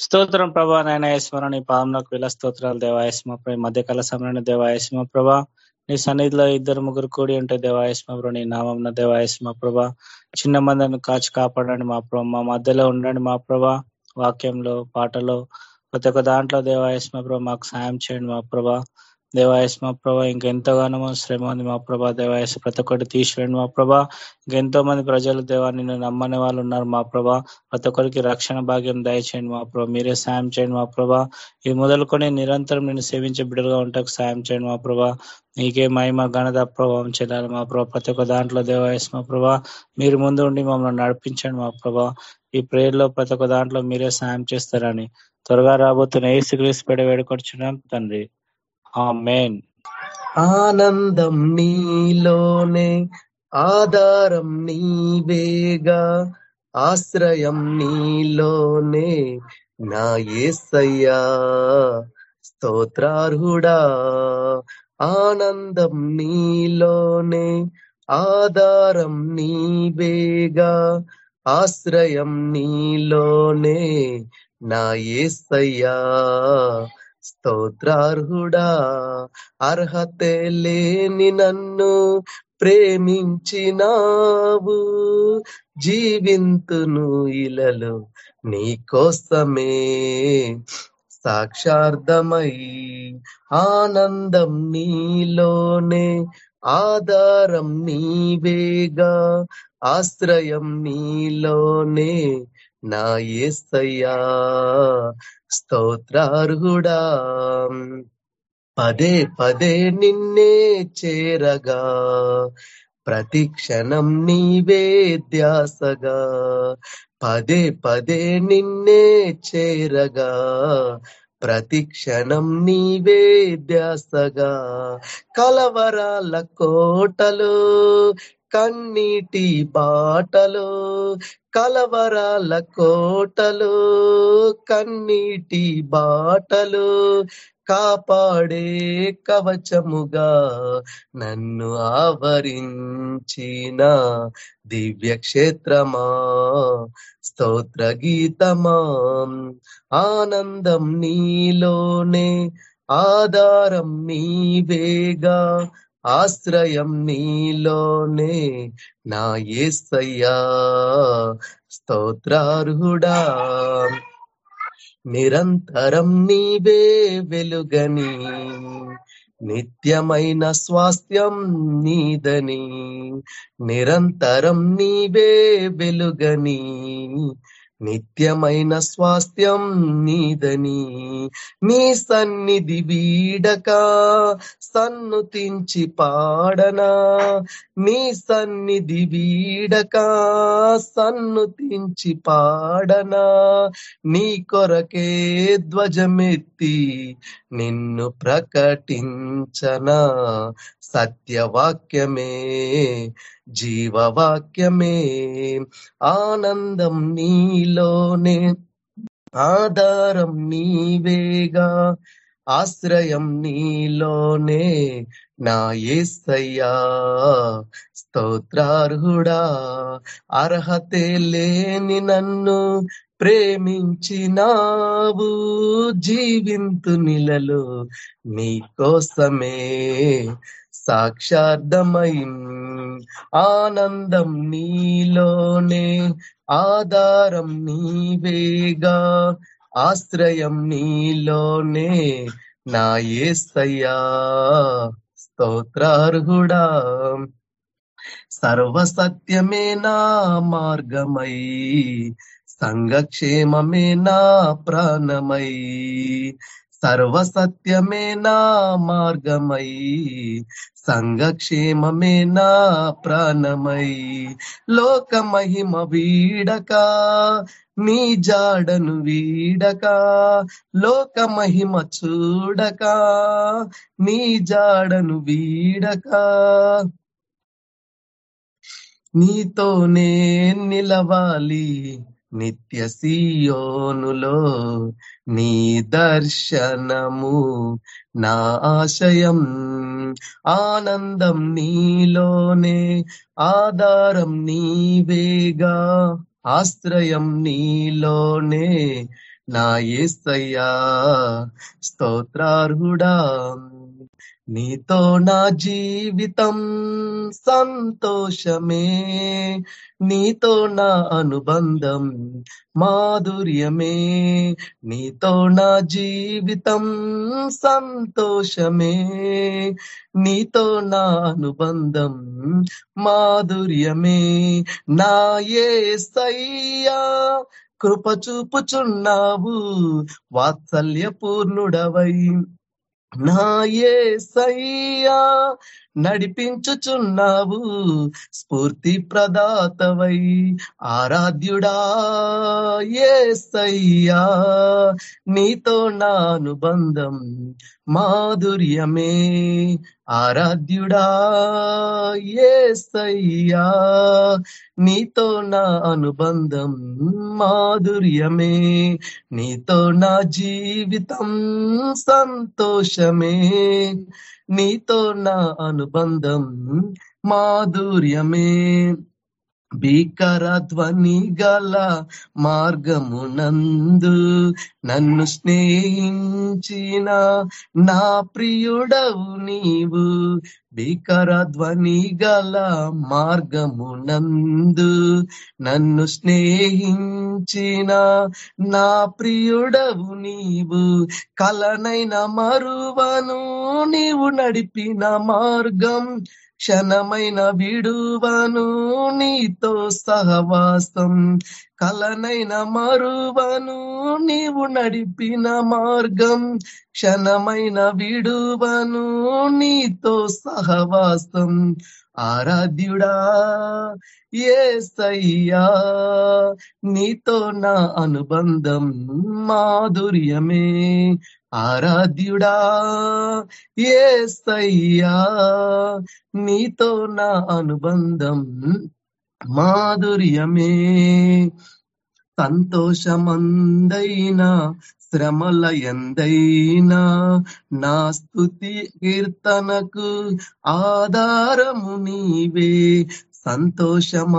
స్తోత్రం ప్రభా నాయన యశ్వర నీ పాదంలోకి వేల స్తోత్రాలు దేవాయస్మ ప్రభు. మధ్యకాల సమయంలో దేవాయస్మ ప్రభా నీ సన్నిధిలో ఇద్దరు ముగ్గురు కూడి ఉంటే దేవాయస్మ ప్రభు నీ నామం దేవాయస్మ ప్రభా. చిన్న మందిని కాచి కాపాడండి మా ప్రభా. మా మధ్యలో ఉండండి మా ప్రభా. వాక్యంలో పాటలో ప్రతి ఒక్క దాంట్లో దేవాయస్మ ప్రభా మాకు సాయం చేయండి మా ప్రభా. దేవాయస్ మా ప్రభా ఇంకెంతగానో శ్రమ ఉంది మా ప్రభా. దేవాయస్ ప్రతి ఒక్కటి తీసివేయండి మా ప్రభా. ఇంకెంతో మంది ప్రజలు దేవా నిన్ను నమ్మని వాళ్ళు ఉన్నారు మా ప్రభా. ప్రతి ఒక్కరికి రక్షణ భాగ్యం దయచేయండి మా ప్రభా. మీరే సాయం చేయండి మా ప్రభా. ఇది మొదలుకొని నిరంతరం నేను సేవించే బిడ్డలుగా ఉంటాకు సాయం చేయండి మా ప్రభా. నీకే మహిమ ఘనత ప్రభావం చెల్లాలి మా ప్రభా. ప్రతి ఒక్క దాంట్లో దేవాయస్ మా ప్రభా. మీరు ముందు ఉండి మమ్మల్ని నడిపించండి మా ప్రభా. ఈ ప్రేయర్లో ప్రతి ఒక్క దాంట్లో మీరే సాయం చేస్తారని త్వరగా రాబోతున్న ఏ సిగ్రీస్ పెడ వేడుకొచ్చున్నాం తండ్రి. ఆమెన్. ఆనందం నీలోనే ఆధారం నీవేగా ఆశ్రయం నీలోనే నా ఏసయ్యా స్తోత్రార్హుడా. ఆనందం నీలోనే ఆధారం నీవేగా ఆశ్రయం నీలోనే నా ఏసయ్యా స్తోత్రార్హుడా అర్హతే లేని నన్ను ప్రేమించినావు. జీవింతును ఇలలు నీ కోసమే. సాక్షార్థమై ఆనందం నీలోనే ఆధారం నీవేగా ఆశ్రయం నీలోనే. నా ఏస్తయ్యా స్తోత్రార్హుడా. పదే పదే నిన్నే చేరగా ప్రతి క్షణం నీవే ధ్యాసగా. పదే పదే నిన్నే చేరగా ప్రతి క్షణం నీవే ధ్యాసగా. కలవరాల కోటలో కన్నీటి బాటలు కలవరాల కోటలు కన్నీటి బాటలు కాపాడే కవచముగా నన్ను ఆవరించిన దివ్యక్షేత్రమా స్తోత్ర గీతమా. ఆనందం నీలోనే ఆధారం నీవేగా ఆశ్రయం నీలోనే నా ఏసయ్యా. స్తోత్రార్హుడా. నిరంతరం నీవే వెలుగని నిత్యమైన స్వాస్థ్యం నీదని నిరంతరం నీవే వెలుగని నిత్యమైన స్వాస్థ్యం నీదని. నీ సన్నిధి వీడక సన్నుతించి పాడనా. నీ సన్నిధి వీడక సన్నుతించి పాడనా. నీ కొరకే ధ్వజమెత్తి నిన్ను ప్రకటించనా. సత్యవాక్యమే జీవవాక్యమే ఆనందం నీలోనే ఆధారం నీవేగా ఆశ్రయం నీలోనే నా ఏసయ్యా. స్తోత్రార్హుడా అర్హతే లేని నన్ను ప్రేమించినావు. జీవింతు నిలలో నీ కోసమే సాక్షార్థమై ఆనందం నీలోనే ఆధారం నీవేగా ఆశ్రయం నీలోనే నా ఏస్తయ్యా స్తోత్రార్హుడా. సర్వసత్యమే నా మార్గమై సంఘక్షేమమే నా ప్రాణమై సర్వసత్యమే నా మార్గమై సంఘక్షేమమే నా ప్రాణమై. లోక మహిమ వీడక నీ జాడను వీడక. లోక మహిమ చూడక నీ జాడను వీడక. నీతోనే నిలవాలి నిత్య సీయోనులో నీ దర్శనము నా ఆశయం. ఆనందం నీలోనే ఆధారం నీవేగా ఆశ్రయం నీలోనే. నా ఏస్తయ్యా స్తోత్రార్హుడా. నీతో నా జీవితం సంతోషమే. నీతో నా అనుబంధం మాధుర్యమే. నీతో నా జీవితం సంతోషమే. నీతో నా అనుబంధం మాధుర్యమే. నా ఏ సయ్యా కృప చూపుచున్నావు. వాత్సల్య నాయే సయ్యా నడిపించుచున్నావు స్ఫూర్తి ప్రదాతవై ఆరాధ్యుడా ఏ సయ్యా నీతో నా అనుబంధం మాధుర్యమే. ఆరాధ్యుడా ఏ సయ్యా నీతో నా అనుబంధం మాధుర్యమే. నీతో నా జీవితం సంతోషమే. నీతో నా అనుబంధం మాధుర్యమే. భీకర ధ్వని గల మార్గమునందు నన్ను స్నేహించిన నా ప్రియుడవు నీవు. భీకర ధ్వని గల మార్గమునందు నన్ను స్నేహించిన నా ప్రియుడవు నీవు. కలనైన మరువను నీవు నడిపిన మార్గం క్షణమైన విడువను నీతో సహవాసం. కలనైన మరువను నీవు నడిపిన మార్గం. క్షణమైన విడువను నీతో సహవాసం. ఆరాధ్యుడా ఏ సయ్యా నీతో నా అనుబంధం మాధుర్యమే. ఆరాధ్యుడా ఏ సయ్యా నీతో నా అనుబంధం మాధుర్యమే. సంతోషమందైనా శ్రమల ఎందైనా నా స్థుతి కీర్తనకు ఆధారము నీవే. సంతోషమందైనా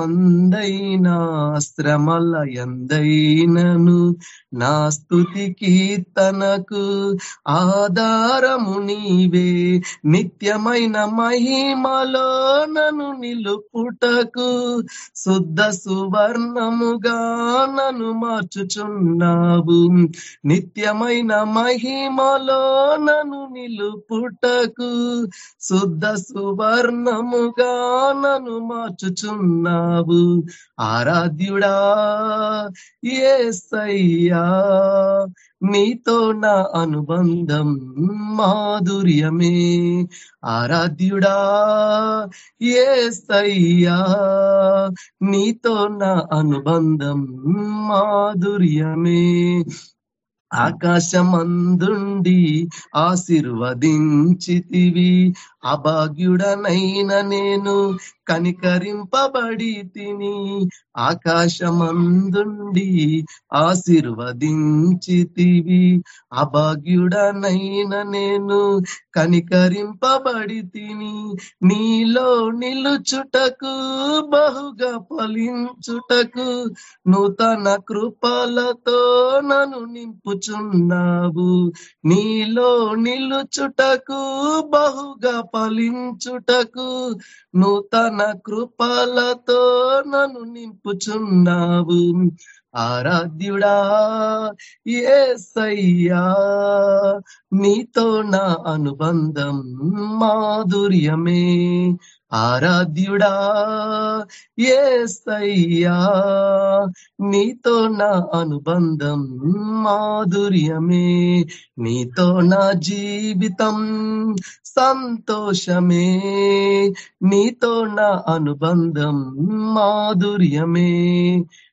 శ్రమల ఎందైనను నా స్థుతి కీర్తనకు ఆధారము నీవే. నిత్యమైన మహిమలో నను నిలుపుటకు శుద్ధ సువర్ణముగా నన్ను మార్చుచున్నావు. నిత్యమైన మహిమలో నను నిలుపుటకు శుద్ధ సువర్ణముగా నన్ను మార్చుచున్నావు. ఆరాధ్యుడా ఏ సయ్యా నీతో నా అనుబంధం మాధుర్యమే. ఆరాధ్యుడా ఏ సయ్యా నీతో నా అనుబంధం మాధుర్యమే. ఆకాశమందుండి ఆశీర్వదించితివి. అభాగ్యుడనైన నేను కనికరింపబడి తిని ఆకాశమందుండి ఆశీర్వదించితివి. అభాగ్యుడనైన నేను కనికరింపబడి తిని నీలో నిలుచుటకు బహుగా ఫలించుటకు నూతన కృపలతో నన్ను నింపుచున్నావు. నీలో నిలుచుటకు బహుగా ఫలించుటకు నూతన కృపలతో నన్ను నింపుచున్నావు. ఆరాధ్యుడా ఏ సయ్యా నీతో నా అనుబంధం మాధుర్యమే. ఆరాధ్యుడా ఏ సయ్యా నీతో నా అనుబంధం మాధుర్యమే నీతో నా జీవితం సంతోషమే నీతో నా అనుబంధం మాధుర్యమే.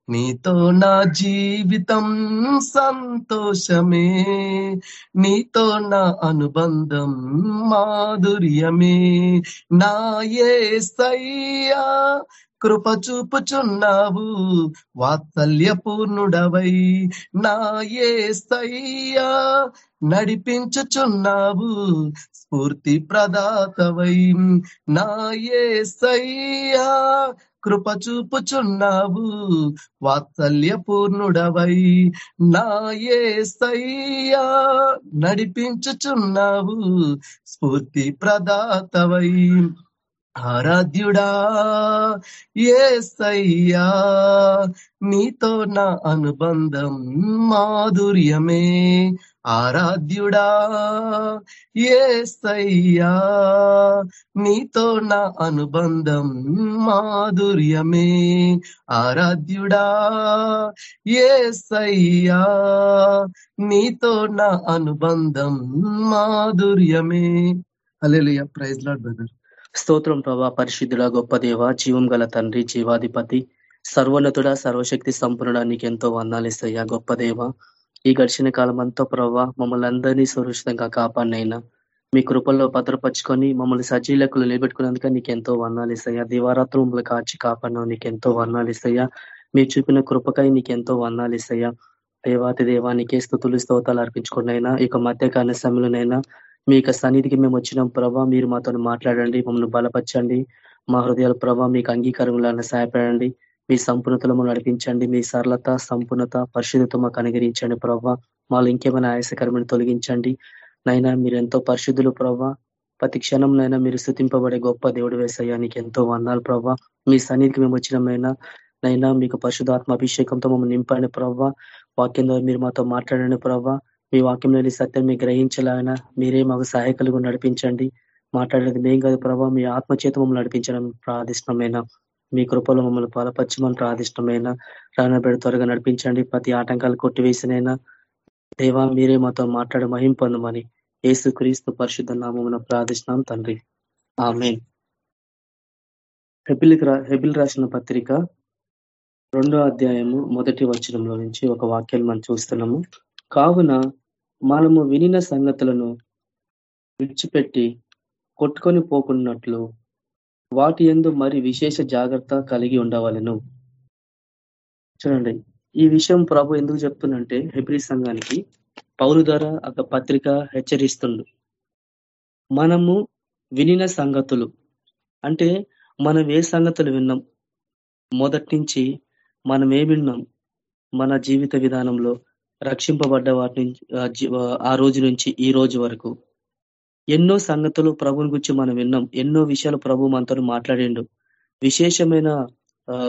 నీతో నా జీవితం సంతోషమే నీతో నా అనుబంధం మాధుర్యమే. నా ఏ సయ్యా కృప చూపుచున్నావు వాత్సల్యపూర్ణుడవై. నా ఏ సయ్యా నడిపించుచున్నావు స్ఫూర్తి ప్రదాతవై నా ఏ సయ్యా కృప చూపుచున్నావు. వాత్సల్య పూర్ణుడవై నా ఏసయ్యా నడిపించుచున్నావు. స్ఫూర్తి ప్రదాతవై ఆరాధ్యుడా ఏసయ్యా నీతో నా అనుబంధం మాధుర్యమే. ఆరాధ్యుడా ఏసయ్యా నీతో నా అనుబంధం మాధుర్యమే. ఆరాధ్యుడా ఏసయ్యా నీతో నా అనుబంధం మాధుర్యమే. అలెలుయ ప్రైజ్ లాడ్ బ్రదర్. స్తోత్రం ప్రభా పరిశుద్ధుల గొప్ప దేవ జీవం గల తండ్రి జీవాధిపతి సర్వోన్నతుడ సర్వశక్తి సంపన్నుడ ఎంతో వందాలిస్తయ్యా గొప్ప దేవ. ఈ గడిచిన కాలం అంతా ప్రభావ మమ్మల్ని అందరినీ సురక్షితంగా కాపాడినైనా. మీ కృపల్లో భద్రపరుచుకొని మమ్మల్ని సజీలకులు నిలబెట్టుకున్నందుక నీకెంతో ఇస్తాయా దివారాత్రులు మమ్మల్ని కాచి కాపాడినావు వర్ణాలు ఇస్తాయా మీరు చూపిన కృపకై వర్ణాలు ఇస్తాయా దేవాతి దేవానికే స్థుతులు స్తోతాలు అర్పించుకున్నైనా ఇక మధ్యకాల సమయంలోనైనా మీ యొక్క సన్నిధికి మేము వచ్చినాం ప్రభా మీరు మాతో మాట్లాడండి మమ్మల్ని బలపరచండి. మా హృదయాల ప్రభా మీకు అంగీకారంలో సహాయపడండి. మీ సంపూర్ణతలో నడిపించండి. మీ సరళత సంపూర్ణత పరిశుద్ధత మాకు అనుగరించండి ప్రభా. మాలో ఇంకేమైనా ఆయాసకరమైన తొలగించండి. నైనా మీరు ఎంతో పరిశుద్ధులు ప్రభా. ప్రతి క్షణంనైనా మీరు స్థుతింపబడే గొప్ప దేవుడు వేసయ్యా నీకు ఎంతో వందాలు ప్రభా. మీ సన్నిధికి మేము వచ్చినమైనా నైనా మీకు పరిశుధాత్మ అభిషేకంతో మమ్మల్ని నింపండి ప్రభావ వాక్యం ద్వారా మీరు మాతో మాట్లాడండి ప్రభావ మీ వాక్యంలోని సత్యం మీ గ్రహించలాగినా మీరే మాకు సహాయకులుగా నడిపించండి. మాట్లాడేది మేం కాదు ప్రభావ మీ ఆత్మచేత మమ్మల్ని నడిపించడం ప్రాదిష్టమైన మీ కృపలో మమ్మల్ని బలపరచమని ప్రార్థిష్టమైన రానబెడ త్వరగా నడిపించండి. ప్రతి ఆటంకాలు కొట్టివేసినైనా దేవా మీరే మాతో మాట్లాడే మహిం పొందమని ఏసు క్రీస్తు పరిశుద్ధ నామమున ప్రార్థిస్తున్నాం తండ్రి. ఆమె హెబిల్ హెబిల్ రాసిన పత్రిక రెండో అధ్యాయము మొదటి వచనంలో నుంచి ఒక వాక్యాన్ని మనం చూస్తున్నాము. కావున మనము వినిన సంగతులను విడిచిపెట్టి కొట్టుకొని పోకున్నట్లు వాటి ఎందు మరి విశేష జాగ్రత్త కలిగి ఉండవలను. చూడండి ఈ విషయం ప్రభు ఎందుకు చెప్తుందంటే హెబ్రి సంఘానికి పౌరు ద్వారా ఒక పత్రిక హెచ్చరిస్తుండు. మనము వినిన సంగతులు అంటే మనం ఏ సంగతులు విన్నాం? మొదటి నుంచి మనం ఏ విన్నాం? మన జీవిత విధానంలో రక్షింపబడ్డ వాటి నుంచి ఆ రోజు నుంచి ఈ రోజు వరకు. ఎన్నో సంగతులు ప్రభుని గురించి మనం విన్నాం. ఎన్నో విషయాలు ప్రభు మనతో మాట్లాడిండు. విశేషమైన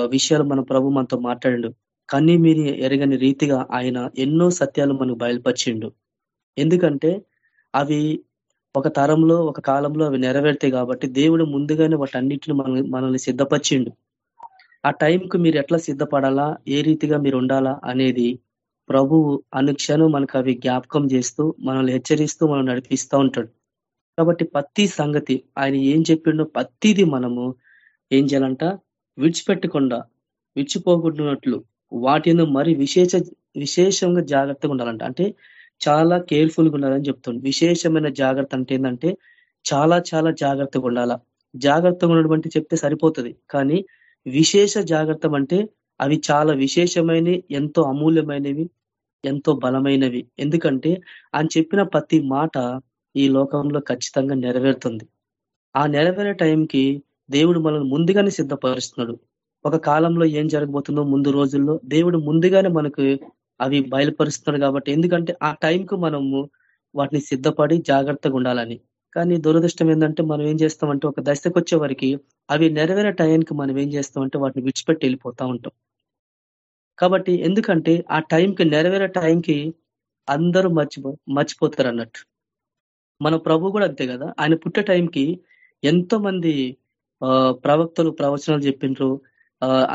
విషయాలు మన ప్రభు మనతో మాట్లాడిండు. కన్నీ మీరు ఎరగని రీతిగా ఆయన ఎన్నో సత్యాలు మనకు బయలుపరిచిండు. ఎందుకంటే అవి ఒక తరంలో ఒక కాలంలో అవి నెరవేర్తాయి కాబట్టి దేవుడు ముందుగానే వాటన్నిటిని మన మనల్ని సిద్ధపరిచిండు. ఆ టైంకు మీరు ఎట్లా సిద్ధపడాలా? ఏ రీతిగా మీరు ఉండాలా? అనేది ప్రభువు అనుక్షణం మనకు అవి జ్ఞాపకం చేస్తూ మనల్ని హెచ్చరిస్తూ మనం నడిపిస్తూ ఉంటాడు. కాబట్టి ప్రతి సంగతి ఆయన ఏం చెప్పిండో ప్రతిది మనము ఏం చేయాలంట? విడిచిపెట్టకుండా విడిచిపోకుండాట్లు వాటిని మరి విశేష విశేషంగా జాగ్రత్తగా ఉండాలంట. అంటే చాలా కేర్ఫుల్గా ఉండాలని చెప్తుంది. విశేషమైన జాగ్రత్త అంటే ఏంటంటే చాలా చాలా జాగ్రత్తగా ఉండాలా. జాగ్రత్తగా ఉండడం చెప్తే సరిపోతుంది. కానీ విశేష జాగ్రత్త అంటే అవి చాలా విశేషమైనవి ఎంతో అమూల్యమైనవి ఎంతో బలమైనవి. ఎందుకంటే ఆయన చెప్పిన ప్రతి మాట ఈ లోకంలో ఖచ్చితంగా నెరవేరుతుంది. ఆ నెరవేరే టైంకి దేవుడు మనల్ని ముందుగానే సిద్ధపరుస్తున్నాడు. ఒక కాలంలో ఏం జరగబోతుందో ముందు రోజుల్లో దేవుడు ముందుగానే మనకు అవి బయలుపరుస్తున్నాడు కాబట్టి ఎందుకంటే ఆ టైంకు మనము వాటిని సిద్ధపడి జాగ్రత్తగా ఉండాలని. కానీ దురదృష్టం ఏంటంటే మనం ఏం చేస్తామంటే ఒక దశకు వచ్చే వరకు అవి నెరవేరే టైంకి మనం ఏం చేస్తామంటే వాటిని విడిచిపెట్టి వెళ్ళిపోతా ఉంటాం. కాబట్టి ఎందుకంటే ఆ టైంకి నెరవేరే టైంకి అందరూ మర్చిపో మర్చిపోతారు అన్నట్టు. మన ప్రభు కూడా అంతే కదా. ఆయన పుట్టే టైంకి ఎంతో మంది ప్రవక్తలు ప్రవచనాలు చెప్పిండ్రు.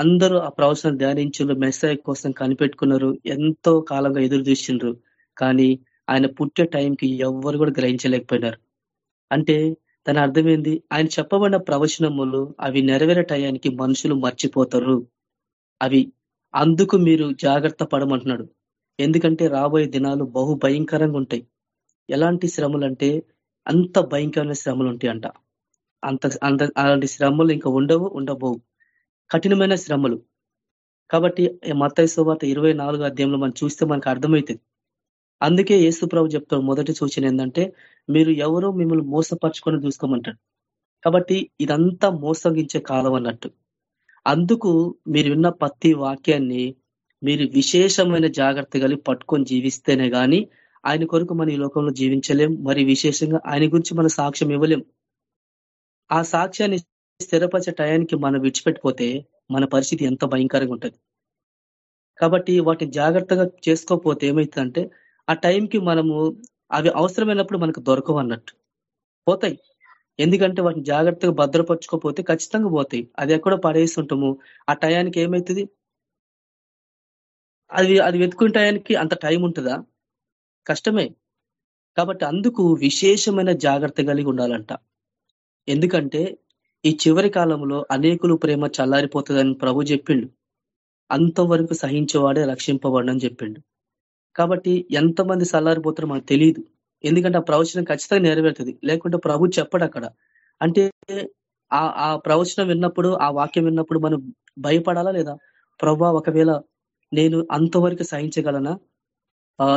అందరూ ఆ ప్రవచనాలు ధ్యానించారు మెస్సాయి కోసం కనిపెట్టుకున్నారు. ఎంతో కాలంగా ఎదురు చూసిండ్రు. కానీ ఆయన పుట్టే టైంకి ఎవరు కూడా గ్రహించలేకపోయినారు. అంటే తన అర్థమైంది ఆయన చెప్పబడిన ప్రవచనములు అవి నెరవేరే టయానికి మనుషులు మర్చిపోతారు. అవి అందుకు మీరు జాగ్రత్త పడమంటున్నాడు. ఎందుకంటే రాబోయే దినాలు బహు భయంకరంగా ఉంటాయి. ఎలాంటి శ్రమలు అంటే అంత భయంకరమైన శ్రమలు ఉంటాయి అంట అంత అంత అలాంటి శ్రమలు ఇంకా ఉండవు ఉండబోవు. కఠినమైన శ్రమలు. కాబట్టి మత శోభాత ఇరవై నాలుగు అధ్యాయంలో మనం చూస్తే మనకు అర్థమవుతుంది అందుకే యేసు ప్రభు చెప్తాడు మొదటి సూచన ఏంటంటే మీరు ఎవరో మిమ్మల్ని మోసపరచుకొని చూసుకోమంటాడు. కాబట్టి ఇదంతా మోసగించే కాలం అన్నట్టు. అందుకు మీరు విన్న ప్రతి వాక్యాన్ని మీరు విశేషమైన జాగ్రత్త కలిగి పట్టుకొని జీవిస్తేనే కానీ ఆయన కొరకు మనం ఈ లోకంలో జీవించలేం. మరి విశేషంగా ఆయన గురించి మన సాక్ష్యం ఇవ్వలేం. ఆ సాక్ష్యాన్ని స్థిరపరిచే టయానికి మనం విడిచిపెట్టిపోతే మన పరిస్థితి ఎంత భయంకరంగా ఉంటుంది. కాబట్టి వాటిని జాగ్రత్తగా చేసుకోకపోతే ఏమవుతుందంటే ఆ టైంకి మనము అవి అవసరమైనప్పుడు మనకు దొరకవు అన్నట్టు. పోతాయి. ఎందుకంటే వాటిని జాగ్రత్తగా భద్రపరచుకోపోతే ఖచ్చితంగా పోతాయి. అది ఎక్కడో పడేసి ఉంటాము. ఆ టయానికి ఏమవుతుంది అది అది వెతుకునే టయానికి అంత టైం ఉంటుందా? కష్టమే. కాబట్టి అందుకు విశేషమైన జాగ్రత్త కలిగి ఉండాలంట. ఎందుకంటే ఈ చివరి కాలంలో అనేకులు ప్రేమ చల్లారిపోతుందని ప్రభు చెప్పిండు. అంతవరకు సహించేవాడే రక్షింపబడని చెప్పిండు. కాబట్టి ఎంతమంది చల్లారిపోతారో మనకు తెలియదు ఎందుకంటే ఆ ప్రవచనం ఖచ్చితంగా నెరవేరుతుంది. లేకుంటే ప్రభు చెప్పడు అక్కడ. అంటే ఆ ఆ ప్రవచనం విన్నప్పుడు ఆ వాక్యం విన్నప్పుడు మనం భయపడాలా లేదా? ప్రభా ఒకవేళ నేను అంతవరకు సహించగలనా?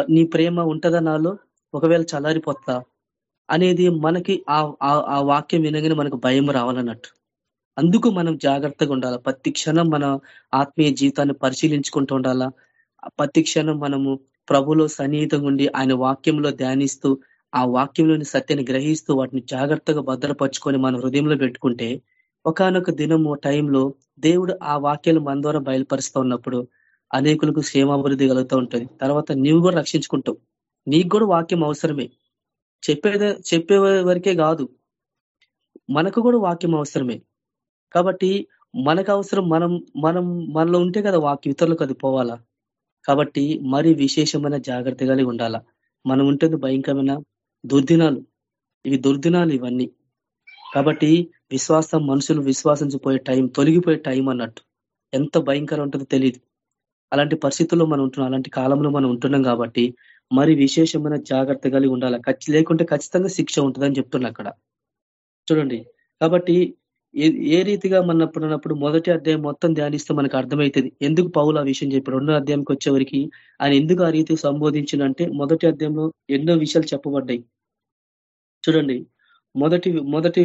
నీ ప్రేమ ఉంటదా నాలో? ఒకవేళ చల్లారిపోతా అనేది మనకి ఆ వాక్యం వినగానే మనకు భయం రావాలన్నట్టు. అందుకు మనం జాగ్రత్తగా ఉండాలి. ప్రతి క్షణం మన ఆత్మీయ జీవితాన్ని పరిశీలించుకుంటూ ఉండాలా. ప్రతి క్షణం మనము ప్రభులో సన్నిహితంగా ఉండి ఆయన వాక్యంలో ధ్యానిస్తూ ఆ వాక్యంలోని సత్యాన్ని గ్రహిస్తూ వాటిని జాగ్రత్తగా భద్రపరుచుకొని మన హృదయంలో పెట్టుకుంటే ఒకనొక దినము టైంలో దేవుడు ఆ వాక్యాలు మన ద్వారా బయలుపరుస్తూ ఉన్నప్పుడు అనేకులకు క్షేమాభివృద్ధి కలుగుతూ ఉంటుంది. తర్వాత నీవు కూడా రక్షించుకుంటావు. నీకు కూడా వాక్యం అవసరమే. చెప్పేదే చెప్పే వరకే కాదు. మనకు కూడా వాక్యం అవసరమే. కాబట్టి మనకు అవసరం మనం మనం మనలో ఉంటే కదా వాక్యం ఇతరులకు అది పోవాలా? కాబట్టి మరి విశేషమైన జాగ్రత్త కలిగి ఉండాలా? మనం ఉంటుంది భయంకరమైన దుర్దినాలు. ఇవి దుర్దినాలు ఇవన్నీ. కాబట్టి విశ్వాసం మనుషులు విశ్వాసించిపోయే టైం తొలగిపోయే టైం అన్నట్టు. ఎంత భయంకరం ఉంటుందో తెలియదు అలాంటి పరిస్థితుల్లో మనం ఉంటున్నాం అలాంటి కాలంలో మనం ఉంటున్నాం కాబట్టి మరి విశేషమైన జాగ్రత్త కలిగి ఉండాలి? లేకుంటే ఖచ్చితంగా శిక్ష ఉంటుందని చెప్తున్నా అక్కడ. చూడండి. కాబట్టి ఏ రీతిగా మనప్పుడు మొదటి అధ్యాయం మొత్తం ధ్యానిస్తే మనకు అర్థమవుతుంది. ఎందుకు పౌలు ఆ విషయం చెప్పి రెండో అధ్యాయంకి వచ్చేవరికి ఆయన ఎందుకు ఆ రీతి సంబోధించిందంటే మొదటి అధ్యాయంలో ఎన్నో విషయాలు చెప్పబడ్డాయి. చూడండి. మొదటి మొదటి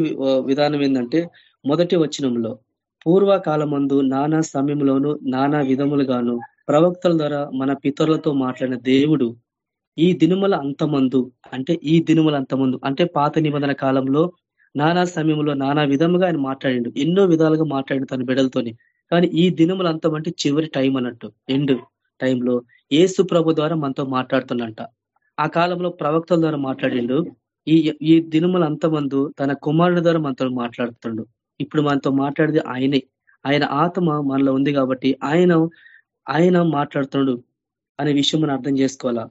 విధానం ఏంటంటే మొదటి వచనంలో పూర్వకాలమందు నానా సమయంలోను నానా విధములుగాను ప్రవక్తల ద్వారా మన పితరులతో మాట్లాడిన దేవుడు ఈ దినుమల అంతమందు అంటే ఈ దినుమల అంతమందు అంటే పాత నిబంధన కాలంలో నానా సమయంలో నానా విధముగా ఆయన మాట్లాడిండు. ఎన్నో విధాలుగా మాట్లాడి తన బిడలతోని కానీ ఈ దినములు అంతం అంటే చివరి టైం అన్నట్టు ఎండ్ టైంలో ఏసు ప్రభు ద్వారా మనతో మాట్లాడుతున్నంట. ఆ కాలంలో ప్రవక్తల ద్వారా మాట్లాడిండు. ఈ ఈ దినముల అంతమందు తన కుమారుడి ద్వారా మనతో మాట్లాడుతుండు. ఇప్పుడు మనతో మాట్లాడేది ఆయనే. ఆయన ఆత్మ మనలో ఉంది కాబట్టి ఆయన ఆయన మాట్లాడుతున్నాడు అనే విషయం మనం అర్థం చేసుకోవాలా?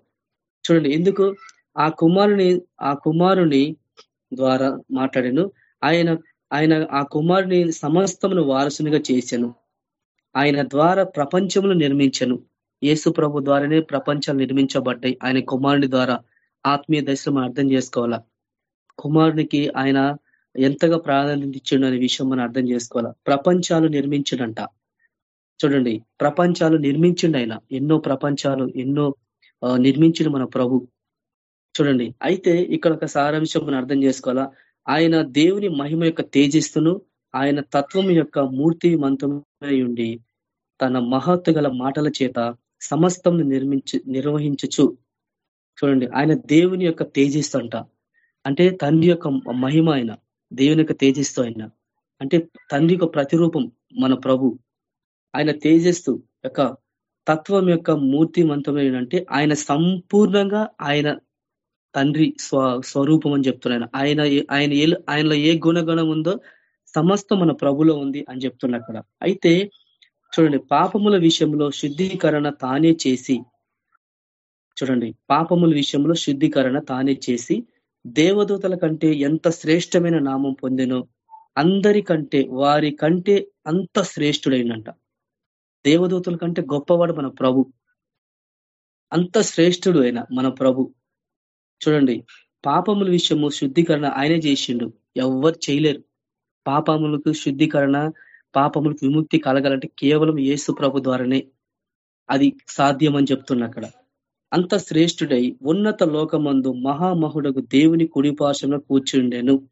చూడండి ఎందుకు? ఆ కుమారుని ఆ కుమారుని ద్వారా మాట్లాడాను. ఆయన ఆయన ఆ కుమారుని సమస్తమును వారసునిగా చేశాను. ఆయన ద్వారా ప్రపంచమును నిర్మించను. యేసు ప్రభు ద్వారానే ప్రపంచాలు నిర్మించబడ్డాయి. ఆయన కుమారుని ద్వారా ఆత్మీయ దశలు మనం అర్థం చేసుకోవాలా? కుమారునికి ఆయన ఎంతగా ప్రాధాన్యత ఇచ్చిండు అనే విషయం మనం అర్థం చేసుకోవాలా? ప్రపంచాలు నిర్మించడంట. చూడండి ప్రపంచాలు నిర్మించిండు ఆయన. ఎన్నో ప్రపంచాలు ఎన్నో నిర్మించిండు మన ప్రభు. చూడండి అయితే ఇక్కడ ఒక సారాంశం మనం అర్థం చేసుకోవాలా? ఆయన దేవుని మహిమ యొక్క తేజస్సును ఆయన తత్వం యొక్క మూర్తి మంతమై ఉండి తన మహత్వ గల మాటల చేత సమస్తం నిర్మించు నిర్వహించచ్చు చూడండి ఆయన దేవుని యొక్క తేజస్సు అంట. అంటే తండ్రి యొక్క మహిమ ఆయన దేవుని యొక్క తేజస్సు ఆయన. అంటే తండ్రి యొక్క ప్రతిరూపం మన ప్రభు. ఆయన తేజస్సు యొక్క తత్వం యొక్క మూర్తిమంతమైన అంటే ఆయన సంపూర్ణంగా ఆయన తండ్రి స్వ స్వరూపం అని చెప్తున్నాను ఆయన ఆయన ఆయనలో ఏ గుణగణం ఉందో సమస్తం మన ప్రభులో ఉంది అని చెప్తున్నా అక్కడ. అయితే చూడండి పాపముల విషయంలో శుద్ధీకరణ తానే చేసి చూడండి పాపముల విషయంలో శుద్ధీకరణ తానే చేసి దేవదూతల కంటే ఎంత శ్రేష్టమైన నామం పొందినో అందరికంటే వారి కంటే అంత శ్రేష్ఠుడైనంట. దేవదూతుల కంటే గొప్పవాడు మన ప్రభు. అంత శ్రేష్ఠుడు అయిన మన ప్రభు. చూడండి పాపముల విషయము శుద్ధీకరణ ఆయనే చేసిండు. ఎవరు చేయలేరు. పాపములకు శుద్ధీకరణ పాపములకు విముక్తి కలగాలంటే కేవలం యేసు ప్రభు ద్వారానే అది సాధ్యం అని చెప్తున్నా అక్కడ. అంత శ్రేష్ఠుడై ఉన్నత లోకమందు మహామహుడకు దేవుని కుడిపాశంలో కూర్చుండెను.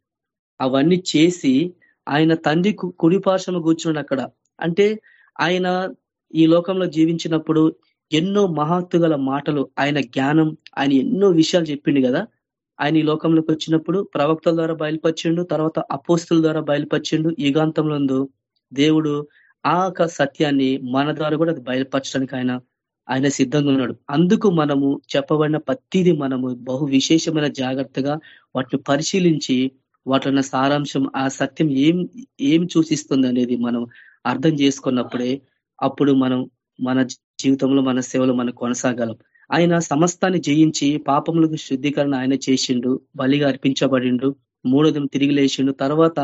అవన్నీ చేసి ఆయన తండ్రి కుడిపాశంలో కూర్చున్నాడు అక్కడ. అంటే ఆయన ఈ లోకంలో జీవించినప్పుడు ఎన్నో మహత్తు మాటలు ఆయన జ్ఞానం ఆయన ఎన్నో విషయాలు చెప్పిండు కదా. ఆయన ఈ లోకంలోకి వచ్చినప్పుడు ప్రవక్తల ద్వారా బయలుపరిచిండు తర్వాత అపోస్తుల ద్వారా బయలుపరిచిండు. యుగాంతంలో దేవుడు ఆ సత్యాన్ని మన ద్వారా కూడా అది బయలుపరచడానికి ఆయన ఆయన సిద్ధంగా ఉన్నాడు. అందుకు మనము చెప్పబడిన ప్రతిదీ మనము బహు విశేషమైన జాగ్రత్తగా వాటిని పరిశీలించి వాటిన్న సారాంశం ఆ సత్యం ఏం ఏం సూచిస్తుంది అనేది మనం అర్థం చేసుకున్నప్పుడే అప్పుడు మనం మన జీవితంలో మన సేవలు మనం కొనసాగలం. ఆయన సమస్తాన్ని జయించి పాపములకు శుద్ధీకరణ ఆయన చేసిండు బలిగా అర్పించబడిండు మూడోదం తిరిగి లేచిండు. తర్వాత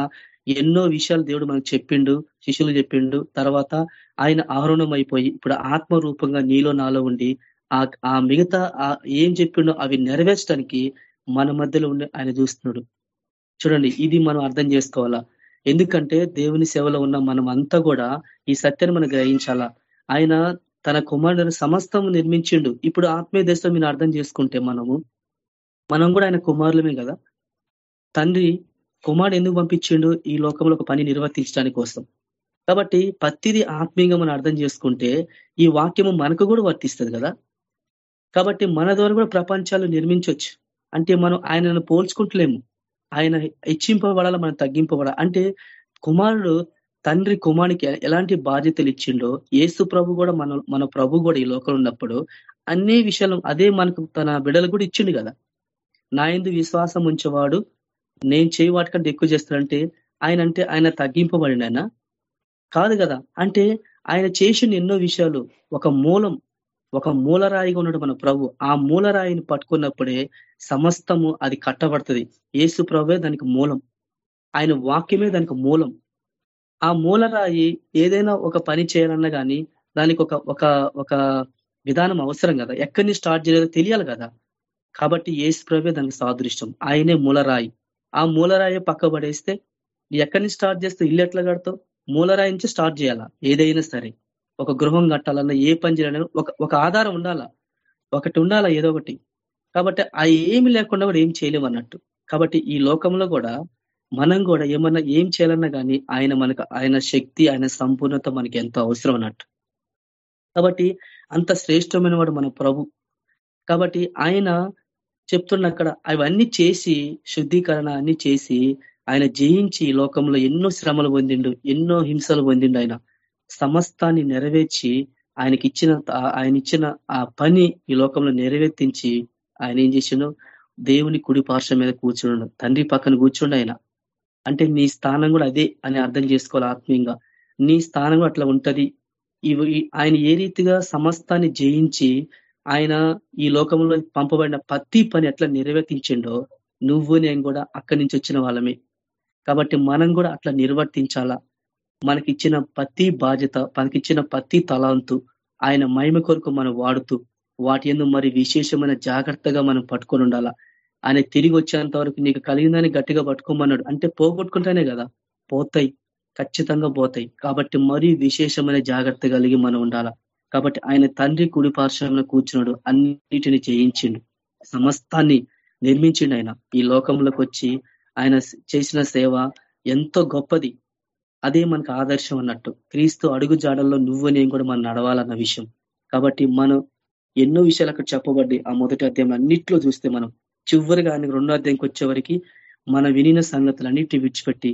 ఎన్నో విషయాలు దేవుడు మనకు చెప్పిండు శిష్యులు చెప్పిండు. తర్వాత ఆయన ఆహరణం అయిపోయి ఇప్పుడు ఆత్మరూపంగా నీలో నాలో ఉండి ఆ మిగతా ఏం చెప్పిండో అవి నెరవేర్చడానికి మన మధ్యలో ఉండి ఆయన చూస్తున్నాడు. చూడండి ఇది మనం అర్థం చేసుకోవాలా? ఎందుకంటే దేవుని సేవలో ఉన్న మనం అంతా కూడా ఈ సత్యాన్ని మనం గ్రహించాలా? ఆయన తన కుమారుడు సమస్తం నిర్మించిండు. ఇప్పుడు ఆత్మీయ దేశం మీరు అర్థం చేసుకుంటే మనము మనం కూడా ఆయన కుమారులమే కదా? తండ్రి కుమారుడు ఎందుకు పంపించిండు? ఈ లోకంలో ఒక పని నిర్వర్తించడానికి కోసం. కాబట్టి పత్తిది ఆత్మీయంగా మనం అర్థం చేసుకుంటే ఈ వాక్యము మనకు కూడా వర్తిస్తుంది కదా? కాబట్టి మన ద్వారా కూడా ప్రపంచాలు నిర్మించవచ్చు అంటే మనం ఆయనను పోల్చుకుంటలేము. ఆయన హెచ్చింపబడాలా మనం తగ్గింపబడాలి? అంటే కుమారుడు తండ్రి కుమారునికి ఎలాంటి బాధ్యతలు ఇచ్చిండో ఏసు ప్రభు కూడా మన మన ప్రభు కూడా ఈ లోకంలో ఉన్నప్పుడు అన్ని విషయాలు అదే మనకు తన బిడలు కూడా ఇచ్చిండు కదా. నా ఎందు విశ్వాసం ఉంచేవాడు నేను చేయి వాటికంటే ఎక్కువ చేస్తానంటే ఆయన అంటే ఆయన తగ్గింపబడిన కాదు కదా. అంటే ఆయన చేసిన ఎన్నో విషయాలు ఒక మూలం ఒక మూలరాయిగా ఉన్నాడు మన ప్రభు. ఆ మూలరాయిని పట్టుకున్నప్పుడే సమస్తము అది కట్టబడుతుంది. ఏసు ప్రభే దానికి మూలం. ఆయన వాక్యమే దానికి మూలం. ఆ మూలరాయి ఏదైనా ఒక పని చేయాలన్నా కానీ దానికి ఒక ఒక ఒక విధానం అవసరం కదా. ఎక్కడిని స్టార్ట్ చేయలేదో తెలియాలి కదా. కాబట్టి ఏసు ప్రభే దానికి సాదృష్టం ఆయనే మూలరాయి. ఆ మూలరాయి పక్క పడేస్తే ఎక్కడి నుంచి స్టార్ట్ చేస్తే ఇల్లు ఎట్లా కడతావు? మూలరాయి నుంచి స్టార్ట్ చేయాలా? ఏదైనా సరే. ఒక గృహం కట్టాలన్నా ఏ పని చేయాలన్నా ఒక ఒక ఆధారం ఉండాలా? ఒకటి ఉండాలా? ఏదో ఒకటి. కాబట్టి ఆ ఏమి లేకుండా కూడా ఏం చేయలేము అన్నట్టు. కాబట్టి ఈ లోకంలో కూడా మనం కూడా ఏమన్నా ఏం చేయాలన్నా కానీ ఆయన మనకు ఆయన శక్తి ఆయన సంపూర్ణత మనకి ఎంతో అవసరం అన్నట్టు. కాబట్టి అంత శ్రేష్టమైన వాడు మన ప్రభు. కాబట్టి ఆయన చెప్తున్న అక్కడ అవన్నీ చేసి శుద్ధీకరణ అన్ని చేసి ఆయన జయించి లోకంలో ఎన్నో శ్రమలు పొందిండు ఎన్నో హింసలు పొందిండు ఆయన. సమస్తాన్ని నెరవేర్చి ఆయనకి ఇచ్చిన ఆయన ఇచ్చిన ఆ పని ఈ లోకంలో నెరవేర్తించి ఆయన ఏం చేసిండు దేవుని కుడి పార్శ్వం మీద కూర్చుండు తండ్రి పక్కన కూర్చుండు ఆయన. అంటే నీ స్థానం కూడా అదే అని అర్థం చేసుకోవాలి ఆత్మీయంగా. నీ స్థానం కూడా అట్లా ఉంటది. ఆయన ఏ రీతిగా సమస్తాన్ని జయించి ఆయన ఈ లోకంలో పంపబడిన ప్రతి పని ఎట్లా నిర్వర్తించిండో నువ్వు నేను కూడా అక్కడి నుంచి వచ్చిన వాళ్ళమే. కాబట్టి మనం కూడా అట్లా నిర్వర్తించాలా? మనకిచ్చిన ప్రతి బాధ్యత మనకిచ్చిన ప్రతి తలాంతు ఆయన మహిమ కొరకు మనం వాడుతూ వాటి ఎందు మరి విశేషమైన జాగ్రత్తగా మనం పట్టుకొని ఉండాలా? ఆయన తిరిగి వచ్చేంత వరకు నీకు కలిగిందని గట్టిగా పట్టుకోమన్నాడు. అంటే పోగొట్టుకుంటేనే కదా పోతాయి ఖచ్చితంగా పోతాయి. కాబట్టి మరీ విశేషమైన జాగ్రత్త కలిగి మనం ఉండాలా? కాబట్టి ఆయన తండ్రి కుడి పార్శ్వంలో కూర్చున్నాడు అన్నిటిని చేయించిండు సమస్తాన్ని నిర్మించిండు ఆయన. ఈ లోకంలోకి వచ్చి ఆయన చేసిన సేవ ఎంతో గొప్పది. అదే మనకు ఆదర్శం అన్నట్టు. క్రీస్తు అడుగు జాడల్లో నువ్వు నేను కూడా మనం నడవాలన్న విషయం. కాబట్టి మనం ఎన్నో విషయాలు అక్కడ చెప్పబడ్డాయి. ఆ మొదటి అధ్యాయం అన్నిట్లో చూస్తే మనం చివరిగా ఆయన రెండో అధ్యాయంకి వచ్చేవరికి మన వినిన సంగతులు అన్నిటి విడిచిపెట్టి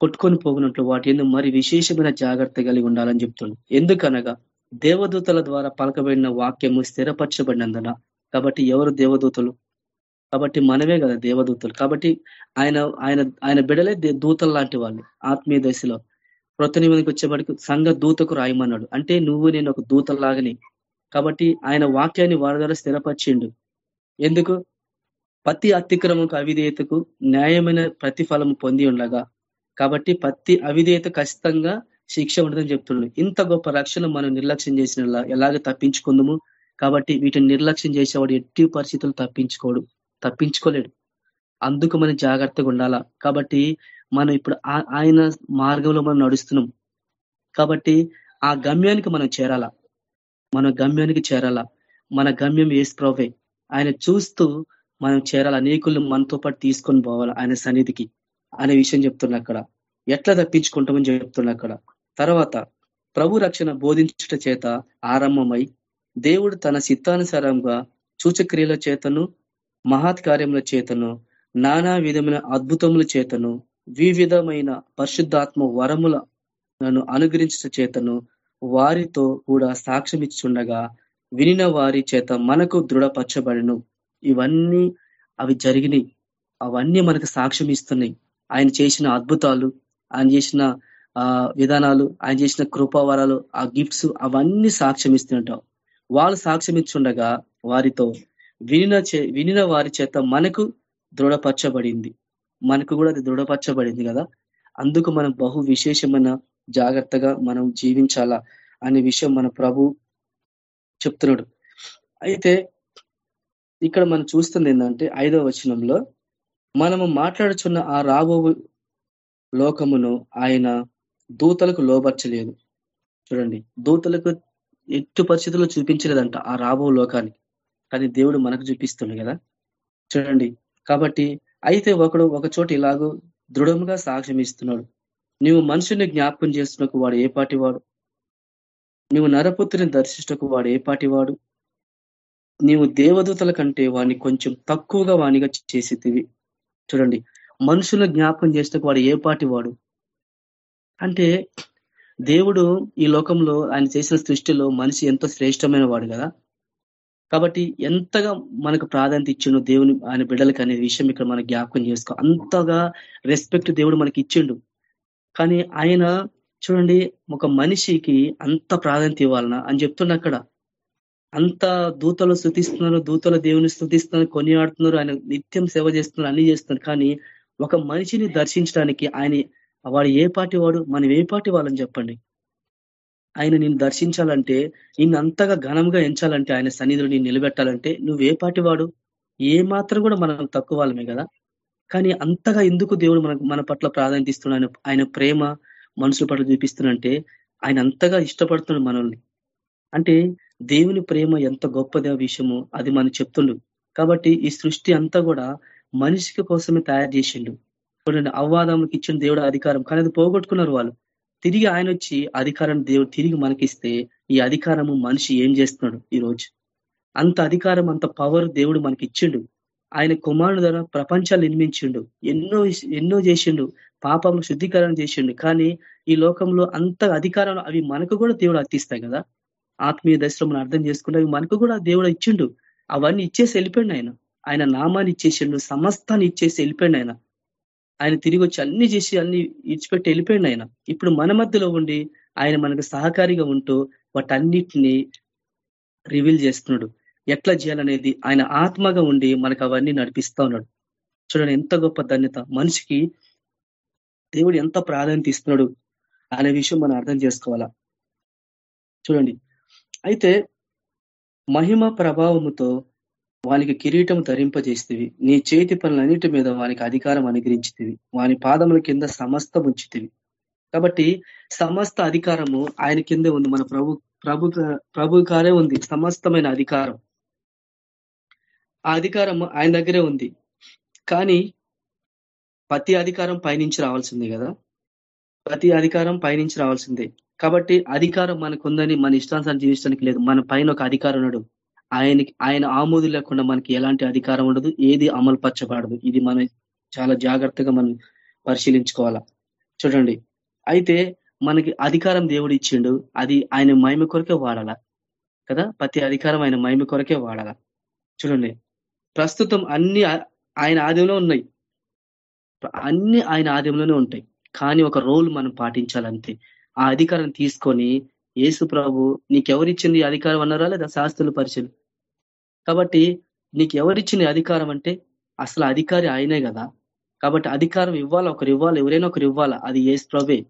కొట్టుకొని పోగినట్లు వాటి ఎందుకు మరి విశేషమైన జాగ్రత్త కలిగి ఉండాలని చెప్తుంది ఎందుకనగా దేవదూతల ద్వారా పలకబడిన వాక్యము స్థిరపరచబడినందున. కాబట్టి ఎవరు దేవదూతలు? కాబట్టి మనమే కదా దేవదూతలు. కాబట్టి ఆయన ఆయన ఆయన బిడలే దూతలు లాంటి వాళ్ళు ఆత్మీయ దశలో. క్రొత్త నిమిదికి వచ్చేవాడికి సంఘ దూతకు రాయమన్నాడు. అంటే నువ్వు నేను ఒక దూతలాగని కాబట్టి ఆయన వాక్యాన్ని వారి ద్వారా స్థిరపరిచిండు. ఎందుకు? ప్రతి అతిక్రమకు అవిధేయతకు న్యాయమైన ప్రతిఫలం పొంది ఉండగా. కాబట్టి ప్రతి అవిధేయత ఖచ్చితంగా శిక్ష ఉండదని చెప్తున్నాడు ఇంత గొప్ప రక్షణ మనం నిర్లక్ష్యం చేసిన ఎలాగ తప్పించుకుందాము? కాబట్టి వీటిని నిర్లక్ష్యం చేసేవాడు ఎట్టి పరిస్థితులు తప్పించుకోడు. తప్పించుకోలేడు. అందుకు మనం జాగ్రత్తగా ఉండాలా? కాబట్టి మనం ఇప్పుడు ఆయన మార్గంలో మనం నడుస్తున్నాం. కాబట్టి ఆ గమ్యానికి మనం చేరాలా? మన గమ్యానికి చేరాలా? మన గమ్యం ఏసు ప్రభే ఆయన చూస్తూ మనం చేరాల? అనేకులు మనతో పాటు తీసుకొని పోవాలి ఆయన సన్నిధికి అనే విషయం చెప్తున్నా అక్కడ. ఎట్లా తప్పించుకుంటామని చెప్తున్నా అక్కడ. తర్వాత ప్రభు రక్షణ బోధించుట చేత ఆరంభమై దేవుడు తన చిత్తానుసారంగా సూచక్రియల చేతను మహాత్కార్యముల చేతను నానా విధమైన అద్భుతముల చేతను వివిధమైన పరిశుద్ధాత్మ వరముల నన్ను అనుగ్రహించట చేతను వారితో కూడా సాక్ష్యం ఇచ్చుండగా వినిన వారి చేత మనకు దృఢపరచబడను. ఇవన్నీ అవి జరిగినాయి. అవన్నీ మనకు సాక్ష్యం ఇస్తున్నాయి ఆయన చేసిన అద్భుతాలు ఆయన చేసిన ఆ విధానాలు ఆయన చేసిన కృపావరాలు ఆ గిఫ్ట్స్ అవన్నీ సాక్ష్యం ఇస్తుంటాం వాళ్ళు సాక్ష్యం ఇచ్చుండగా వారితో వినిన వినిన వారి చేత మనకు దృఢపరచబడింది. మనకు కూడా అది దృఢపరచబడింది కదా. అందుకు మనం బహు విశేషమైన జాగ్రత్తగా మనం జీవించాలా అనే విషయం మన ప్రభు చెప్తున్నాడు. అయితే ఇక్కడ మనం చూస్తుంది ఏంటంటే ఐదవ వచనంలో మనము మాట్లాడుచున్న ఆ రాబో లోకమును ఆయన దూతలకు లోబర్చలేదు. చూడండి దూతలకు ఎట్టు పరిస్థితుల్లో చూపించలేదంట ఆ రాబో లోకానికి కానీ దేవుడు మనకు చూపిస్తుంది కదా? చూడండి. కాబట్టి అయితే ఒకడు ఒక చోట ఇలాగూ దృఢంగా సాక్ష్యం ఇస్తున్నాడు. నీవు మనుషుని జ్ఞాపకం చేస్తున్నకు వాడు ఏ పాటి వాడు? నీవు నరపుత్రిని దర్శించకు వాడు ఏ పాటి వాడు? నీవు దేవదూతల కంటే వాడిని కొంచెం తక్కువగా వాణిగా చేసేదివి చూడండి. మనుషుల జ్ఞాపకం చేస్తే వాడు ఏ పాటి వాడు? అంటే దేవుడు ఈ లోకంలో ఆయన చేసిన సృష్టిలో మనిషి ఎంతో శ్రేష్టమైన వాడు కదా? కాబట్టి ఎంతగా మనకు ప్రాధాన్యత ఇచ్చిండు దేవుని ఆయన బిడ్డలకి అనే విషయం ఇక్కడ మనం జ్ఞాపకం చేసుకో. అంతగా రెస్పెక్ట్ దేవుడు మనకి ఇచ్చిండు. కానీ ఆయన చూడండి ఒక మనిషికి అంత ప్రాధాన్యత ఇవ్వాలనా? అని చెప్తున్నా అక్కడ. అంత దూతలు స్థుతిస్తున్నారు దూతలు దేవుని స్థుతిస్తున్నారు కొనియాడుతున్నారు ఆయన నిత్యం సేవ చేస్తున్నారు అన్ని చేస్తున్నారు. కానీ ఒక మనిషిని దర్శించడానికి ఆయన వాడు ఏ పాటి వాడు? మనం ఏ పాటి వాళ్ళని చెప్పండి? ఆయన నిన్ను దర్శించాలంటే నిన్ను అంతగా ఘనంగా ఎంచాలంటే ఆయన సన్నిధిలో నేను నిలబెట్టాలంటే నువ్వు ఏ వాడు ఏ మాత్రం కూడా మనం తక్కువ వాళ్ళమే కదా? కానీ అంతగా ఎందుకు దేవుడు మన మన పట్ల ప్రాధాన్యత ఇస్తున్నాడు? ఆయన ప్రేమ మనుషుల పట్ల చూపిస్తున్నంటే ఆయన అంతగా ఇష్టపడుతున్నాడు మనల్ని. అంటే దేవుని ప్రేమ ఎంత గొప్పదే విషయమో విషయము? అది మనం చెప్తుండు. కాబట్టి ఈ సృష్టి అంతా కూడా మనిషికి కోసమే తయారు చేసిండు. చూడండి అవ్వాదములకు ఇచ్చిన దేవుడు అధికారం. కానీ అది పోగొట్టుకున్నారు వాళ్ళు. తిరిగి ఆయన వచ్చి అధికారం దేవుడు తిరిగి మనకిస్తే ఈ అధికారము మనిషి ఏం చేస్తున్నాడు ఈ రోజు? అంత అధికారం అంత పవర్ దేవుడు మనకి ఇచ్చిండు ఆయన కుమారుడు ద్వారా ప్రపంచాలు నిర్మించిండు. ఎన్నో ఎన్నో చేసిండు. పాపంలో శుద్ధీకరణ చేసిండు. కానీ ఈ లోకంలో అంత అధికారం అవి మనకు కూడా దేవుడు అర్తిస్తాయి కదా? ఆత్మీయ దశలో మనం అర్థం చేసుకుంటే అవి మనకు కూడా దేవుడు ఇచ్చిండు. అవన్నీ ఇచ్చేసి వెళ్ళిపోయిండు ఆయన. ఆయన నామాన్ని ఇచ్చేసిండు. సమస్తాన్ని ఇచ్చేసి వెళ్ళిపోయిండు ఆయన. ఆయన తిరిగి వచ్చి అన్ని చేసి అన్ని ఇచ్చిపెట్టి వెళ్ళిపోయిండు ఆయన. ఇప్పుడు మన మధ్యలో ఉండి ఆయన మనకు సహకారిగా ఉంటూ వాటన్నిటిని రివీల్ చేస్తున్నాడు. ఎట్లా చేయాలనేది ఆయన ఆత్మగా ఉండి మనకు అవన్నీ నడిపిస్తా ఉన్నాడు. చూడండి ఎంత గొప్ప ధన్యత. మనిషికి దేవుడు ఎంత ప్రాధాన్యత ఇస్తున్నాడు అనే విషయం మనం అర్థం చేసుకోవాలా? చూడండి. అయితే మహిమ ప్రభావముతో వానికి కిరీటం ధరింపజేస్తేవి. నీ చేతి పనులన్నిటి మీద వానికి అధికారం అనుగ్రహించితివి. వాని పాదముల కింద సమస్త ఉంచితివి. కాబట్టి సమస్త అధికారము ఆయన కిందే ఉంది. మన ప్రభు ప్రభు ప్రభు కారే ఉంది. సమస్తమైన అధికారం. ఆ అధికారం ఆయన దగ్గరే ఉంది. కానీ ప్రతి అధికారం పయనించి రావాల్సిందే కదా? ప్రతి అధికారం పయనించి రావాల్సిందే. కాబట్టి అధికారం మనకు ఉందని మన ఇష్టానుసారం జీవించడానికి లేదు. మన పైన ఒక అధికారం ఉన్నాడు ఆయనకి ఆయన ఆమోదు లేకుండా మనకి ఎలాంటి అధికారం ఉండదు ఏది అమలు పరచబడదు ఇది మనం చాలా జాగ్రత్తగా మనం పరిశీలించుకోవాలా. చూడండి అయితే మనకి అధికారం దేవుడు ఇచ్చిండు అది ఆయన మహిమ కొరకే వాడాలా? కదా ప్రతి అధికారం ఆయన మహిమ కొరకే వాడాలా? చూడండి ప్రస్తుతం అన్ని ఆయన ఆదంలో ఉన్నాయి. అన్ని ఆయన ఆదంలోనే ఉంటాయి. కానీ ఒక రోల్ మనం పాటించాలంతే. ఆ అధికారం తీసుకొని యేసు ప్రభు నీకెవరిచ్చింది అధికారం అన్నారా లేదా శాస్త్రులు పరిచయం? కాబట్టి నీకు ఎవరిచ్చింది అధికారం అంటే అసలు అధికారి ఆయనే కదా. కాబట్టి అధికారం ఇవ్వాలా? ఒకరు ఇవ్వాలి? ఎవరైనా ఒకరు ఇవ్వాలా? అది ఏసు ప్రభే.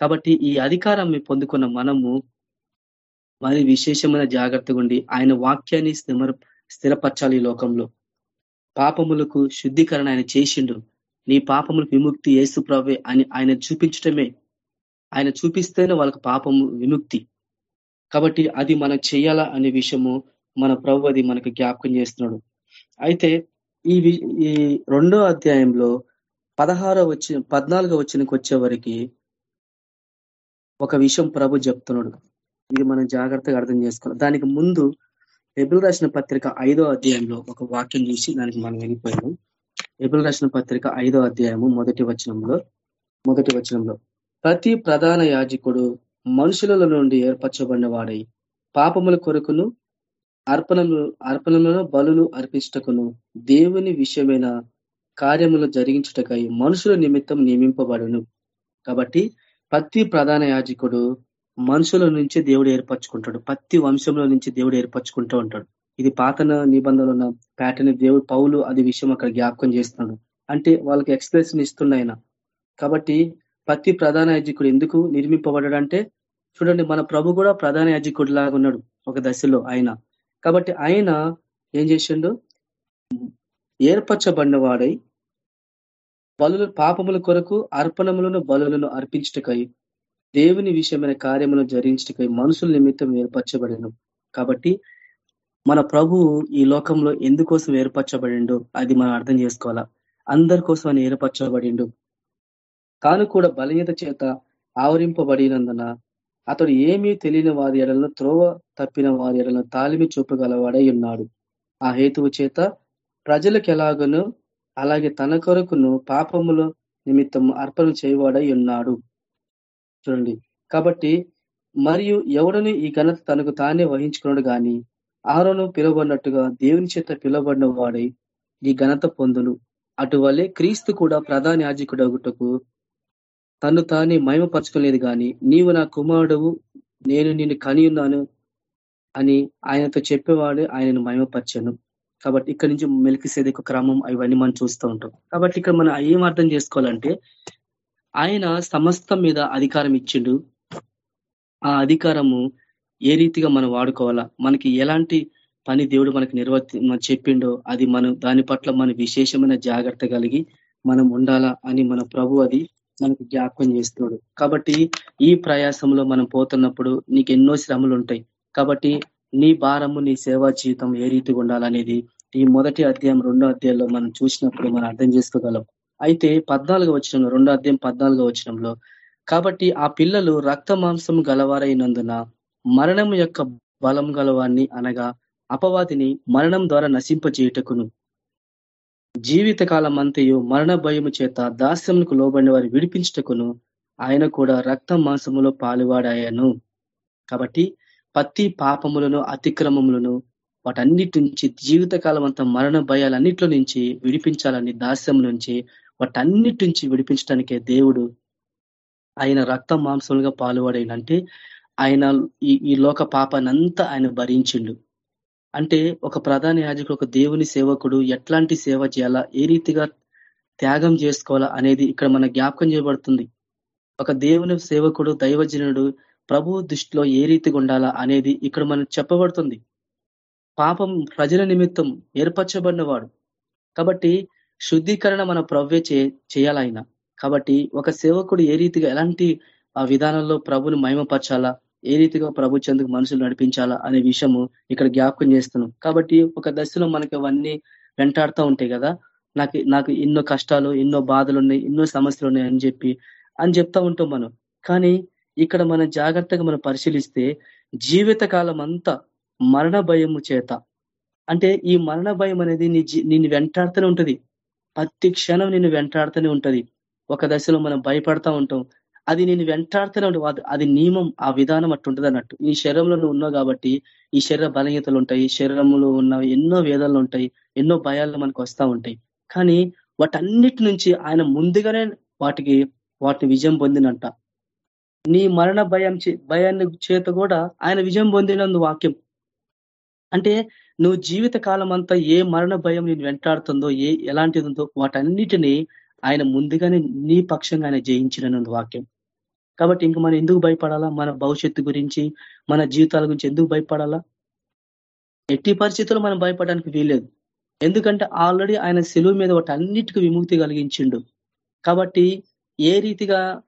కాబట్టి ఈ అధికారం పొందుకున్న మనము మరి విశేషమైన జాగ్రత్తగా ఉండి ఆయన వాక్యాన్ని స్థిరపరచాలి ఈ లోకంలో. పాపములకు శుద్ధీకరణ ఆయన చేసిండు. నీ పాపములకు విముక్తి ఏసు ప్రభే అని ఆయన చూపించటమే ఆయన చూపిస్తేనే వాళ్ళకి పాపము విముక్తి. కాబట్టి అది మనం చేయాలా అనే విషయము మన ప్రభు అది మనకు జ్ఞాపకం చేస్తున్నాడు. అయితే ఈ ఈ రెండో అధ్యాయంలో పదహారో వచ్చి పద్నాలుగో వచ్చినకి వచ్చే వరకు ఒక విషయం ప్రభు చెప్తున్నాడు. ఇది మనం జాగ్రత్తగా అర్థం చేసుకోవాలి. దానికి ముందు ఎబుల్ రాసిన పత్రిక ఐదో అధ్యాయంలో ఒక వాక్యం చూసి దానికి మనం వెళ్ళిపోయాము ఎబుల్ రాసిన పత్రిక ఐదో అధ్యాయము మొదటి వచనంలో మొదటి వచనంలో. ప్రతి ప్రధాన యాజకుడు మనుషుల నుండి ఏర్పరచబడిన వాడై పాపముల కొరకును అర్పణలు అర్పణలను బలులు అర్పించటకును దేవుని విషయమైన కార్యములు జరిగించుటకై మనుషుల నిమిత్తం నియమింపబడును. కాబట్టి ప్రతి ప్రధాన యాజకుడు మనుషుల నుంచి దేవుడు ఏర్పరచుకుంటాడు. ప్రతి వంశంలో నుంచి దేవుడు ఏర్పరచుకుంటూ ఉంటాడు. ఇది పాతన నిబంధనలు ఉన్న ప్యాటర్న్ దేవుడు పౌలు అది విషయం అక్కడ జ్ఞాపకం చేస్తున్నాడు. అంటే వాళ్ళకి ఎక్స్ప్రెషన్ ఇస్తున్నాయన కాబట్టి ప్రతి ప్రధాన యాజకుడు ఎందుకు నిర్మింపబడ్డాడంటే చూడండి మన ప్రభు కూడా ప్రధాన యాజకుడు లాగా ఉన్నాడు ఒక దశలో ఆయన. కాబట్టి ఆయన ఏం చేసిండు? ఏర్పరచబడిన వాడై బలు పాపముల కొరకు అర్పణములను బలులను అర్పించటకై దేవుని విషయమైన కార్యములను జరించటకై మనుషుల నిమిత్తం ఏర్పరచబడిను కాబట్టి మన ప్రభు ఈ లోకంలో ఎందుకోసం ఏర్పరచబడిండు? అది మనం అర్థం చేసుకోవాలా. అందరి కోసం అని ఏర్పరచబడిండు. తాను కూడా బలహీనత చేత ఆవరింపబడినందున అతడు ఏమీ తెలియని వారి ఎడలను త్రోవ తప్పిన వారి ఎడలను తాలిమి చూపగలవాడై ఉన్నాడు. ఆ హేతువు చేత ప్రజలకు ఎలాగను అలాగే తన కొరకును పాపముల నిమిత్తం అర్పణ చేయవాడై ఉన్నాడు. చూడండి. కాబట్టి మరియు ఎవడని ఈ ఘనత తనకు తానే వహించుకున్నాడు గాని ఆరోను పిలువబడినట్టుగా దేవుని చేత పిలువబడిన వాడై ఈ ఘనత పొందును. అటువలే క్రీస్తు కూడా ప్రధాన యాజకుడగుటకు తను తానే మహిమపరచుకోలేదు కానీ నీవు నా కుమారుడు నేను నిన్ను కని ఉన్నాను అని ఆయనతో చెప్పేవాడు ఆయనను మహిమపరచను. కాబట్టి ఇక్కడ నుంచి మెలికిసేది ఒక క్రమం అవన్నీ మనం చూస్తూ ఉంటాం. కాబట్టి ఇక్కడ మనం ఏం అర్థం చేసుకోవాలంటే ఆయన సమస్తం మీద అధికారం ఇచ్చిండు. ఆ అధికారము ఏ రీతిగా మనం వాడుకోవాలా? మనకి ఎలాంటి పని దేవుడు మనకి నిర్వర్తి చెప్పిండో అది మనం దాని పట్ల మన విశేషమైన జాగ్రత్త కలిగి మనం ఉండాలా అని మన ప్రభు అది మనకు జ్ఞాపకం చేస్తున్నాడు. కాబట్టి ఈ ప్రయాసంలో మనం పోతున్నప్పుడు నీకు ఎన్నో శ్రమలు ఉంటాయి. కాబట్టి నీ భారము నీ సేవా జీవితం ఏ రీతిగా ఉండాలనేది ఈ మొదటి అధ్యాయం రెండో అధ్యాయంలో మనం చూసినప్పుడు మనం అర్థం చేసుకోగలం. అయితే పద్నాలుగు వచ్చినంలో రెండో అధ్యాయం పద్నాలుగో వచ్చినంలో కాబట్టి ఆ పిల్లలు రక్త మాంసం గలవారైనందున మరణం యొక్క బలం గలవాన్ని అనగా అపవాదిని మరణం ద్వారా నశింపజేయటకును. జీవిత కాలం అంతయు మరణ భయము చేత దాస్యములకు లోబడిన వారి విడిపించటకును ఆయన కూడా రక్త మాంసములో పాలువాడాయను. కాబట్టి పత్తి పాపములను అతిక్రమములను వాటన్నిటి నుంచి జీవితకాలం అంతా మరణ భయాలన్నిట్లో నుంచి విడిపించాలని దాస్యం నుంచి వాటన్నిటి నుంచి విడిపించడానికే దేవుడు ఆయన రక్త మాంసములుగా పాలువాడైనంటే ఆయన ఈ ఈ లోక పాపానంతా ఆయన భరించిండు. అంటే ఒక ప్రధాన యాజకుడు ఒక దేవుని సేవకుడు ఎట్లాంటి సేవ చేయాలా ఏ రీతిగా త్యాగం చేసుకోవాలా అనేది ఇక్కడ మన జ్ఞాపకం చేయబడుతుంది. ఒక దేవుని సేవకుడు దైవజనుడు ప్రభు దృష్టిలో ఏ రీతిగా ఉండాలా అనేది ఇక్కడ మనకు చెప్పబడుతుంది. పాపం ప్రజల నిమిత్తం ఏర్పరచబడినవాడు. కాబట్టి శుద్ధీకరణ మన ప్రవ్వే చేయాలైనా కాబట్టి ఒక సేవకుడు ఏ రీతిగా ఎలాంటి విధానంలో ప్రభుని మహిమపరచాలా? ఏ రీతిగా ప్రభు చెందుకు మనుషులు నడిపించాలా అనే విషయము ఇక్కడ జ్ఞాపకం చేస్తున్నాం. కాబట్టి ఒక దశలో మనకి అవన్నీ వెంటాడుతూ ఉంటాయి కదా. నాకు నాకు ఎన్నో కష్టాలు ఎన్నో బాధలు ఉన్నాయి ఎన్నో సమస్యలు ఉన్నాయి అని చెప్పి అని చెప్తా ఉంటాం మనం. కానీ ఇక్కడ మనం జాగ్రత్తగా మనం పరిశీలిస్తే జీవిత కాలం అంతా మరణ భయము చేత అంటే ఈ మరణ భయం అనేది నీ నిన్ను వెంటాడుతూనే ఉంటది. ప్రతి క్షణం నిన్ను వెంటాడుతూనే ఉంటది. ఒక దశలో మనం భయపడతా ఉంటాం. అది నేను వెంటాడుతూనే అది నియమం ఆ విధానం అట్టుంటది అన్నట్టు. ఈ శరీరంలో నువ్వు ఉన్నావు కాబట్టి ఈ శరీర బలహీతలు ఉంటాయి శరీరంలో ఉన్న ఎన్నో వేదాలు ఉంటాయి ఎన్నో భయాలు మనకు వస్తూ ఉంటాయి. కానీ వాటన్నిటి నుంచి ఆయన ముందుగానే వాటికి వాటిని విజయం పొందినంట. నీ మరణ భయం భయాన్ని చేత కూడా ఆయన విజయం పొందినందు వాక్యం. అంటే నువ్వు జీవిత కాలం అంతా ఏ మరణ భయం నేను వెంటాడుతుందో ఏ ఎలాంటిది ఉందో వాటన్నిటినీ ఆయన ముందుగానే నీ పక్షంగా ఆయన జయించినందు వాక్యం. కాబట్టి ఇంక మనం ఎందుకు భయపడాలా? మన భవిష్యత్తు గురించి మన జీవితాల గురించి ఎందుకు భయపడాలా? ఎట్టి పరిస్థితుల్లో మనం భయపడడానికి వీల్లేదు. ఎందుకంటే ఆల్రెడీ ఆయన సెలువు మీద వాటి అన్నిటికీ విముక్తి కలిగించిండు. కాబట్టి ఏ రీతిగా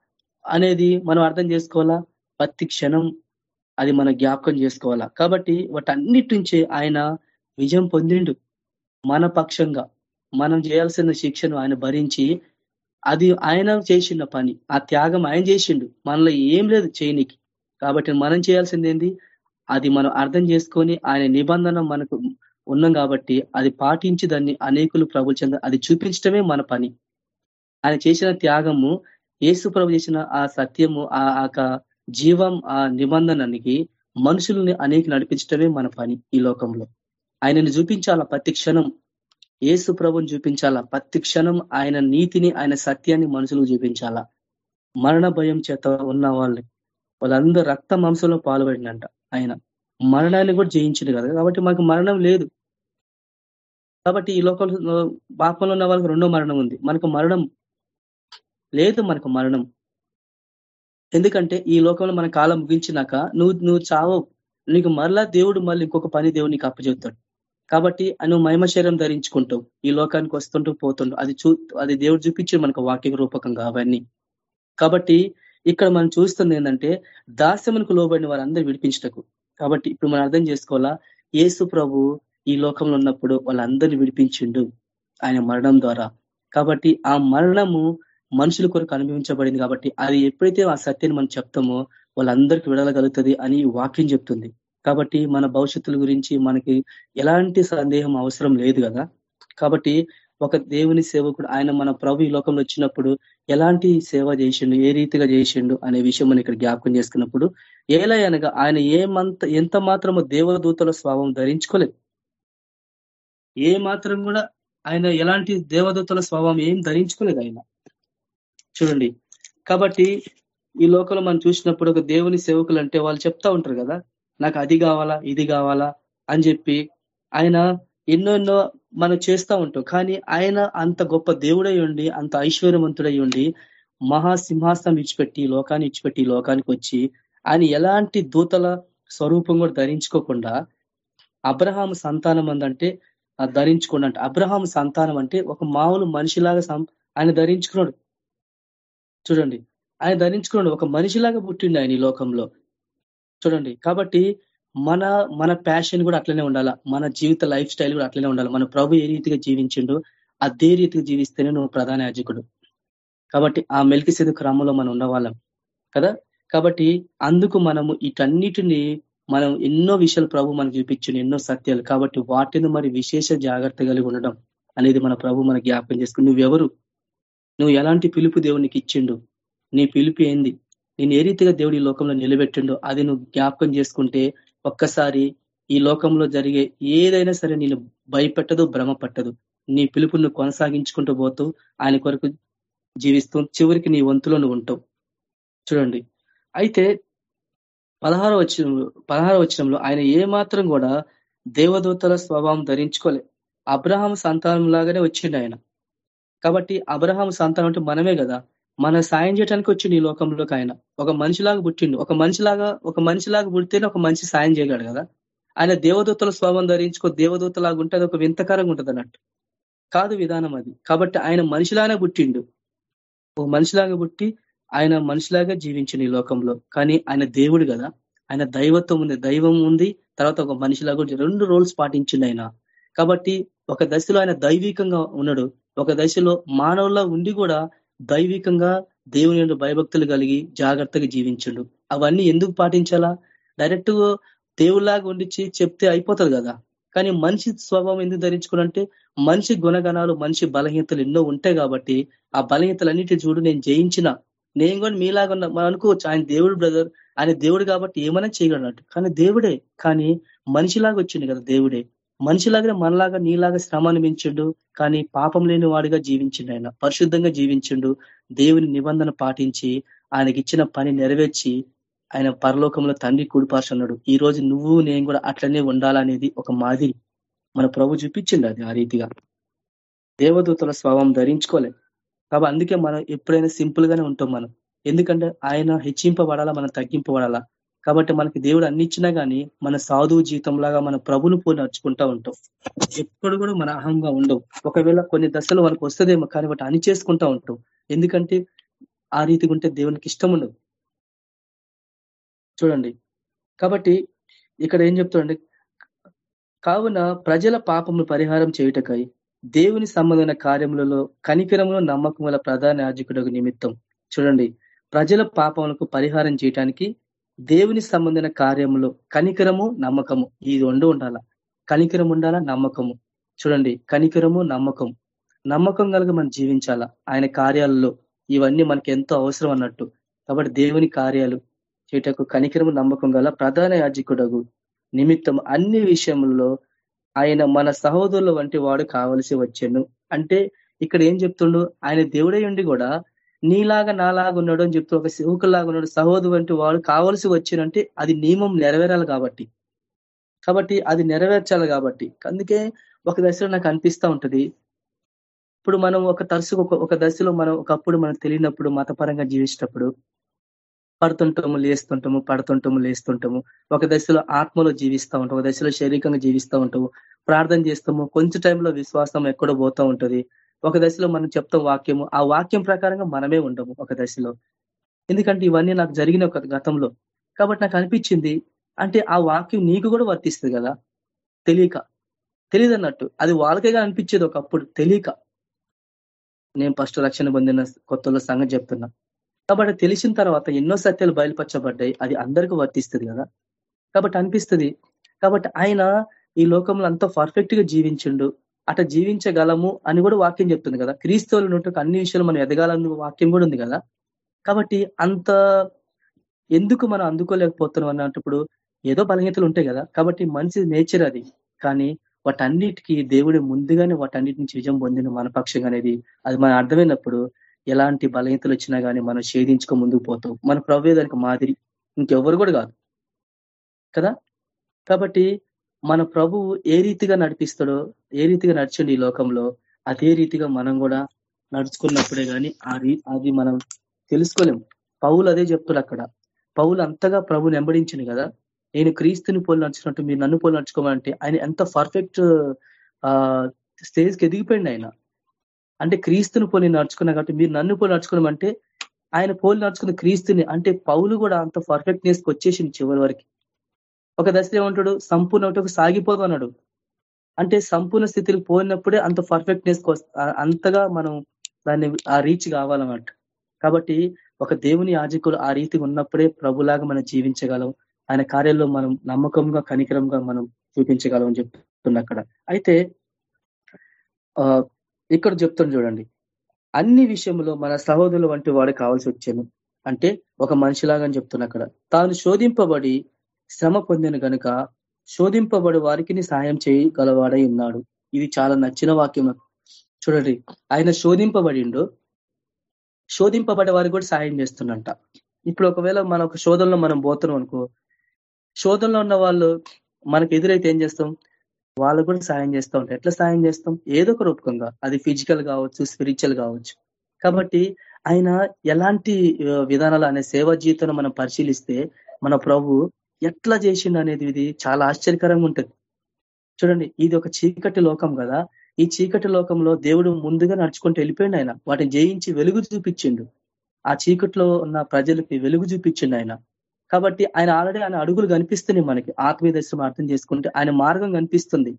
అనేది మనం అర్థం చేసుకోవాలా? ప్రతి క్షణం అది మన జ్ఞాపకం చేసుకోవాలా? కాబట్టి వాటన్నిటి నుంచి ఆయన విజయం పొందిండు. మన పక్షంగా మనం చేయాల్సిన శిక్షను ఆయన భరించి అది ఆయన చేసిన పని. ఆ త్యాగం ఆయన చేసిండు. మనలో ఏం లేదు చేయనికి. కాబట్టి మనం చేయాల్సింది ఏంది అది మనం అర్థం చేసుకొని ఆయన నిబంధన మనకు ఉన్నాం కాబట్టి అది పాటించి దాన్ని అనేకులు ప్రభు చెంద అది చూపించడమే మన పని. ఆయన చేసిన త్యాగము ఏసు ప్రభు చేసిన ఆ సత్యము ఆ జీవం ఆ నిబంధనకి మనుషుల్ని అనేక నడిపించడమే మన పని ఈ లోకంలో. ఆయనను చూపించాల ప్రతి క్షణం? ఏసు ప్రభుని చూపించాలా? ప్రతి క్షణం ఆయన నీతిని ఆయన సత్యాన్ని మనుషులకు చూపించాలా? మరణ భయం చేత ఉన్న వాళ్ళని వాళ్ళందరూ రక్త మాంసంలో పాల్పడినంట ఆయన. మరణాన్ని కూడా జయించింది కదా. కాబట్టి మాకు మరణం లేదు. కాబట్టి ఈ లోకంలో పాపంలో ఉన్న వాళ్ళకి రెండో మరణం ఉంది. మనకు మరణం లేదు మనకు మరణం. ఎందుకంటే ఈ లోకంలో మన కాలం ముగించినాక నువ్వు నువ్వు చావవు. నీకు మరలా దేవుడు మళ్ళీ ఇంకొక పని దేవుడు నీకు అప్పచెబుతాడు కాబట్టి నువ్వు మహిమ శరీరం ధరించుకుంటావు ఈ లోకానికి వస్తుంటూ పోతుంటూ అది చూ అది దేవుడు చూపించి మనకు వాక్య రూపకంగా అవన్నీ. కాబట్టి ఇక్కడ మనం చూస్తుంది ఏంటంటే దాస్యమునకు లోబడిన వారందరూ విడిపించటకు. కాబట్టి ఇప్పుడు మనం అర్థం చేసుకోవాలా ఏసు ప్రభు ఈ లోకంలో ఉన్నప్పుడు వాళ్ళందరినీ విడిపించిండు ఆయన మరణం ద్వారా. కాబట్టి ఆ మరణము మనుషుల కొరకు అనుభవించబడింది కాబట్టి అది ఎప్పుడైతే ఆ సత్యాన్ని మనం చెప్తామో వాళ్ళందరికీ విడలగలుగుతుంది అని వాక్యం చెప్తుంది. కాబట్టి మన భవిష్యత్తుల గురించి మనకి ఎలాంటి సందేహం అవసరం లేదు కదా. కాబట్టి ఒక దేవుని సేవకుడు ఆయన మన ప్రభు ఈ లోకంలో వచ్చినప్పుడు ఎలాంటి సేవ చేసిండు ఏ రీతిగా చేసిండు అనే విషయం మనం ఇక్కడ జ్ఞాపకం చేసుకున్నప్పుడు ఏలా అనగా ఆయన ఏమంత ఎంత మాత్రము దేవదూతల స్వభావం ధరించుకోలేదు. ఏ మాత్రం కూడా ఆయన ఎలాంటి దేవదూతల స్వభావం ఏం ధరించుకోలేదు ఆయన. చూడండి. కాబట్టి ఈ లోకంలో మనం చూసినప్పుడు ఒక దేవుని సేవకులు అంటే వాళ్ళు చెప్తా ఉంటారు కదా నాకు అది కావాలా ఇది కావాలా అని చెప్పి ఆయన ఎన్నో ఎన్నో మనం చేస్తూ ఉంటాం. కానీ ఆయన అంత గొప్ప దేవుడై ఉండి అంత ఐశ్వర్యవంతుడై ఉండి మహాసింహాసనం ఇచ్చిపెట్టి లోకాన్ని ఇచ్చిపెట్టి లోకానికి వచ్చి ఆయన ఎలాంటి దూతల స్వరూపం కూడా ధరించుకోకుండా అబ్రహాం సంతానం అందంటే ధరించుకోండి అంటే అబ్రహాం సంతానం అంటే ఒక మామూలు మనిషిలాగా ఆయన ధరించుకున్నాడు. చూడండి. ఆయన ధరించుకున్నాడు. ఒక మనిషిలాగా పుట్టిండు ఆయన ఈ లోకంలో. చూడండి. కాబట్టి మన మన ప్యాషన్ కూడా అట్లనే ఉండాలా? మన జీవిత లైఫ్ స్టైల్ కూడా అట్లనే ఉండాలి? మన ప్రభు ఏ రీతిగా జీవించిండు అదే రీతిగా జీవిస్తేనే నువ్వు ప్రధాన యాజకుడు. కాబట్టి ఆ మెలికి సేదు క్రమంలో మనం ఉన్నవాళ్ళం కదా? కాబట్టి అందుకు మనము వీటన్నిటిని మనం ఎన్నో విషయాలు ప్రభు మనకు చూపించిండు ఎన్నో సత్యాలు. కాబట్టి వాటిని మరి విశేష జాగ్రత్త కలిగి ఉండడం అనేది మన ప్రభు మన జ్ఞాపకం చేసుకుని నువ్వెవరు? నువ్వు ఎలాంటి పిలుపు దేవునికి ఇచ్చిండు? నీ పిలుపు ఏంది? నేను ఏ రీతిగా దేవుడు ఈ లోకంలో నిలబెట్టిండో అది నువ్వు జ్ఞాపకం చేసుకుంటే ఒక్కసారి ఈ లోకంలో జరిగే ఏదైనా సరే నేను భయపెట్టదు భ్రమ పట్టదు నీ పిలుపును కొనసాగించుకుంటూ పోతూ ఆయన కొరకు జీవిస్తూ చివరికి నీ వంతులో నువ్వు ఉంటావు. చూడండి. అయితే పదహార వచ్చిన పదహార వచ్చినంలో ఆయన ఏ మాత్రం కూడా దేవదూతల స్వభావం ధరించుకోలే. అబ్రహాం సంతానం లాగానే వచ్చిండు ఆయన. కాబట్టి అబ్రహాం సంతానం అంటే మనమే కదా. మన సాయం చేయడానికి వచ్చిండు ఈ లోకంలోకి ఆయన. ఒక మనిషిలాగా పుట్టిండు. ఒక మనిషిలాగా ఒక మనిషిలాగా పుడితేనే ఒక మనిషి సాయం చేయగలడు కదా. ఆయన దేవదూతల స్వభావం ధరించుకో దేవదూతలాగా ఉంటే అది ఒక వింతకరంగా ఉంటుంది అన్నట్టు. కాదు విధానం అది. కాబట్టి ఆయన మనిషిలానే పుట్టిండు. ఒక మనిషిలాగా పుట్టి ఆయన మనిషిలాగా జీవించిండు ఈ లోకంలో. కానీ ఆయన దేవుడు కదా. ఆయన దైవత్వం ఉంది. దైవం ఉంది. తర్వాత ఒక మనిషిలాగా రెండు రోల్స్ పాటించిండు ఆయన. కాబట్టి ఒక దశలో ఆయన దైవికంగా ఉన్నాడు. ఒక దశలో మానవుల్లో ఉండి కూడా దైవికంగా దేవుని భయభక్తులు కలిగి జాగ్రత్తగా జీవించండు. అవన్నీ ఎందుకు పాటించాలా? డైరెక్ట్ దేవుళ్ళాగా ఉండిచి చెప్తే అయిపోతుంది కదా. కానీ మనిషి స్వభావం ఎందుకు ధరించుకోనంటే మనిషి గుణగణాలు మనిషి బలహీనతలు ఎన్నో ఉంటాయి కాబట్టి ఆ బలహీనతలన్నిటి చూడు నేను జయించిన. నేను కూడా మీలాగా ఉన్నా మనం అనుకోవచ్చు ఆయన దేవుడు బ్రదర్ ఆయన దేవుడు కాబట్టి ఏమైనా చేయగలన్నట్టు కానీ దేవుడే కానీ మనిషిలాగా వచ్చింది కదా దేవుడే. మనిషిలాగానే మనలాగా నీలాగా శ్రమ అనిపించిండు కానీ పాపం లేని వాడిగా జీవించిండు ఆయన. పరిశుద్ధంగా జీవించిండు. దేవుని నిబంధన పాటించి ఆయనకి ఇచ్చిన పని నెరవేర్చి ఆయన పరలోకంలో తండ్రి కూడిపార్చున్నాడు ఈ రోజు నువ్వు నేను కూడా అట్లనే ఉండాలనేది ఒక మాదిరి మన ప్రభు చూపించింది అది ఆ రీతిగా. దేవదూతల స్వభావం ధరించుకోలే. కాబట్టి అందుకే మనం ఎప్పుడైనా సింపుల్ గానే ఉంటాం మనం. ఎందుకంటే ఆయన హెచ్చింపబడాలా మనం తగ్గింపబడాలా? కాబట్టి మనకి దేవుడు అన్ని ఇచ్చినా కానీ మన సాధువు జీవితంలాగా మన ప్రభును పోలి నడుచుకుంటా ఉంటాం. ఎప్పుడు కూడా మన అహంగా ఉండవు. ఒకవేళ కొన్ని దశలు మనకు వస్తుందేమో కానీ వాటి అని చేసుకుంటా ఉంటాం. ఎందుకంటే ఆ రీతిగా ఉంటే దేవునికి ఇష్టం ఉండదు. చూడండి. కాబట్టి ఇక్కడ ఏం చెప్తాడండి కావున ప్రజల పాపము పరిహారం చేయుటకై దేవుని సంబంధమైన కార్యములలో కనికరములు నమ్మకముల ప్రధాన యాజకుడు నిమిత్తం. చూడండి. ప్రజల పాపములకు పరిహారం చేయటానికి దేవుని సంబంధించిన కార్యములో కనికరము నమ్మకము. ఈ రెండు ఉండాల? కనికరం ఉండాలా? నమ్మకము. చూడండి కనికరము నమ్మకం. నమ్మకం కలిగి మనం జీవించాలా? ఆయన కార్యాలలో ఇవన్నీ మనకి ఎంతో అవసరం అన్నట్టు. కాబట్టి దేవుని కార్యాలు చేటకు కనికరము నమ్మకం గల ప్రధాన యాజకుడగు. నిమిత్తం అన్ని విషయంలో ఆయన మన సహోదరుల వంటి వాడు కావలసి వచ్చాను. అంటే ఇక్కడ ఏం చెప్తుండు? ఆయన దేవుడై ఉండి కూడా నీలాగా నాలాగా ఉన్నాడు అని చెప్తూ ఒక సేవకులాగా ఉన్నాడు. సహోదరు వంటి వాడు కావలసి వచ్చినంటే అది నియమం నెరవేరాలి కాబట్టి. కాబట్టి అది నెరవేర్చాలి కాబట్టి. అందుకే ఒక దశలో నాకు అనిపిస్తూ ఉంటది. ఇప్పుడు మనం ఒక తరచుకు ఒక దశలో మనం ఒకప్పుడు మనకు తెలియనప్పుడు మతపరంగా జీవించేటప్పుడు పడుతుంటాము లేస్తుంటాము పడుతుంటాము లేస్తుంటాము. ఒక దశలో ఆత్మలో జీవిస్తూ ఉంటాం ఒక దశలో శారీరకంగా జీవిస్తూ ఉంటాము. ప్రార్థన చేస్తాము. కొంచెం టైంలో విశ్వాసం ఎక్కడో పోతూ ఉంటుంది. ఒక దశలో మనం చెప్తాం వాక్యము ఆ వాక్యం ప్రకారంగా మనమే ఉండము ఒక దశలో. ఎందుకంటే ఇవన్నీ నాకు జరిగిన ఒక గతంలో. కాబట్టి నాకు అనిపించింది అంటే ఆ వాక్యం నీకు కూడా వర్తిస్తుంది కదా? తెలియక. తెలియదు అన్నట్టు అది వాళ్ళకేగా అనిపించేది ఒకప్పుడు? తెలియక. నేను ఫస్ట్ రక్షణ పొందిన కొత్తలో సంగతి చెప్తున్నా. కాబట్టి తెలిసిన తర్వాత ఎన్నో సత్యాలు బయలుపరచబడ్డాయి. అది అందరికీ వర్తిస్తుంది కదా? కాబట్టి అనిపిస్తుంది. కాబట్టి ఆయన ఈ లోకంలో అంత పర్ఫెక్ట్గా జీవించిండు. అట జీవించగలము అని కూడా వాక్యం చెప్తుంది కదా. క్రీస్తువులు ఉన్నట్టు అన్ని విషయాలు మనం ఎదగాలని వాక్యం కూడా ఉంది కదా. కాబట్టి అంత ఎందుకు మనం అందుకోలేకపోతున్నాం అన్నప్పుడు ఏదో బలహీతలు ఉంటాయి కదా. కాబట్టి మనిషి నేచర్ అది. కానీ వాటన్నిటికీ దేవుడు ముందుగానే వాటన్నిటి నుంచి విజయం పొందిన మన పక్షంగా అనేది అది మనం అర్థమైనప్పుడు ఎలాంటి బలహీతలు వచ్చినా కానీ మనం ఛేదించుకో ముందుకు పోతాం. మన ప్రవేదానికి మాదిరి ఇంకెవరు కూడా కాదు కదా. కాబట్టి మన ప్రభువు ఏ రీతిగా నడిపిస్తాడో ఏ రీతిగా నడిచండి ఈ లోకంలో అదే రీతిగా మనం కూడా నడుచుకున్నప్పుడే కానీ ఆ అది మనం తెలుసుకోలేము. పౌలు అదే చెప్తాడు అక్కడ. పౌలు అంతగా ప్రభుని వెంబడించింది కదా. నేను క్రీస్తుని పోలు నడుచుకున్నట్టు మీరు నన్ను పోలు నడుచుకోమంటే ఆయన ఎంత పర్ఫెక్ట్ స్టేజ్కి ఎదిగిపోయింది ఆయన. అంటే క్రీస్తుని పోలి నడుచుకున్నా కాబట్టి మీరు నన్ను పోలి నడుచుకోమంటే ఆయన పోలి నడుచుకున్న క్రీస్తుని అంటే పౌలు కూడా అంత పర్ఫెక్ట్నెస్కి వచ్చేసింది చివరి వరకు. ఒక దశలో ఏమంటాడు? సంపూర్ణ ఒకటి సాగిపోదు అన్నాడు. అంటే సంపూర్ణ స్థితికి పోయినప్పుడే అంత పర్ఫెక్ట్నెస్ అంతగా మనం దాన్ని ఆ రీచ్ కావాలన్నమాట. కాబట్టి ఒక దేవుని యాజకులు ఆ రీతి ఉన్నప్పుడే ప్రభులాగా మనం జీవించగలం. ఆయన కార్యాల్లో మనం నమ్మకంగా కనికరంగా మనం చూపించగలం అని చెప్తున్నా అక్కడ. అయితే ఇక్కడ చెప్తాను చూడండి. అన్ని విషయంలో మన సహోదరుల వంటి వాడు కావాల్సి వచ్చాను అంటే ఒక మనిషిలాగా చెప్తున్నా అక్కడ. తాను శోధింపబడి శ్రమ పొందిన కనుక శోధింపబడి వారికి సాయం చేయగలవాడై ఉన్నాడు. ఇది చాలా నచ్చిన వాక్యం చూడండి ఆయన శోధింపబడిండు. శోధింపబడే వారికి కూడా సాయం చేస్తుండంట. ఇప్పుడు ఒకవేళ మన ఒక శోధనలో మనం పోతున్నాం అనుకో శోధనలో ఉన్న వాళ్ళు మనకు ఎదురైతే ఏం చేస్తాం? వాళ్ళకు కూడా సాయం చేస్తూ ఉంటాం ఎట్లా సాయం చేస్తాం? ఏదో ఒక రూపకంగా. అది ఫిజికల్ కావచ్చు స్పిరిచువల్ కావచ్చు. కాబట్టి ఆయన ఎలాంటి విధానాలు అనే సేవా జీవితంలో మనం పరిశీలిస్తే మన ప్రభు ఎట్లా చేసిండు అనేది ఇది చాలా ఆశ్చర్యకరంగా ఉంటుంది. చూడండి ఇది ఒక చీకటి లోకం కదా. ఈ చీకటి లోకంలో దేవుడు ముందుగా నడుచుకుంటూ వెళ్ళిపోయిండు ఆయన. వాటిని జయించి వెలుగు చూపించిండు. ఆ చీకట్లో ఉన్న ప్రజలకి వెలుగు చూపించిండు ఆయన. కాబట్టి ఆయన ఆల్రెడీ ఆయన అడుగులు కనిపిస్తున్నాయి మనకి. ఆత్మీయ దర్శనం అర్థం చేసుకుంటే ఆయన మార్గం కనిపిస్తుంది.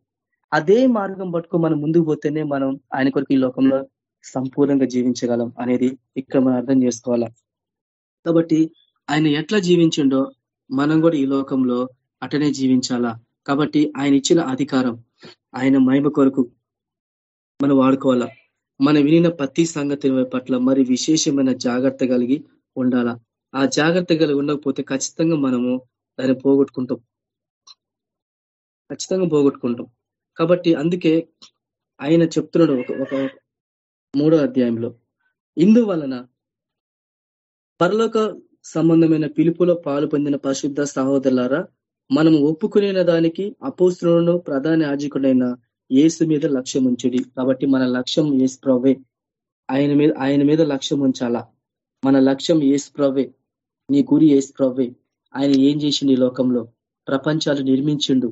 అదే మార్గం పట్టుకు మనం ముందుకు పోతేనే మనం ఆయన కొరకు ఈ లోకంలో సంపూర్ణంగా జీవించగలం అనేది ఇక్కడ మనం అర్థం చేసుకోవాలా. కాబట్టి ఆయన ఎట్లా జీవించిండో మనం కూడా ఈ లోకంలో అటనే జీవించాలా? కాబట్టి ఆయన ఇచ్చిన అధికారం ఆయన మహిమ కొరకు మనం వాడుకోవాలా? మన వినిన ప్రతి సంగతి పట్ల మరి విశేషమైన జాగ్రత్త కలిగి ఉండాలా? ఆ జాగ్రత్త కలిగి ఉండకపోతే ఖచ్చితంగా మనము దాన్ని పోగొట్టుకుంటాం. ఖచ్చితంగా పోగొట్టుకుంటాం. కాబట్టి అందుకే ఆయన చెప్తున్నాడు ఒక ఒక మూడో అధ్యాయంలో ఇందువలన పరలోక సంబంధమైన పిలుపులో పాలు పొందిన పరిశుద్ధ సహోదరులారా మనం ఒప్పుకునే దానికి అపోస్తులను ప్రధాన యాజకుడైన ఏసు మీద లక్ష్యం ఉంచుడి. కాబట్టి మన లక్ష్యం ఏసు ప్రవే ఆయన మీద ఆయన మీద లక్ష్యం ఉంచాలా? మన లక్ష్యం ఏసు ప్రవే నీ గురి ఏసు ప్రవ్వే ఆయన ఏం చేసిండు ఈ లోకంలో? ప్రపంచాలు నిర్మించిండు.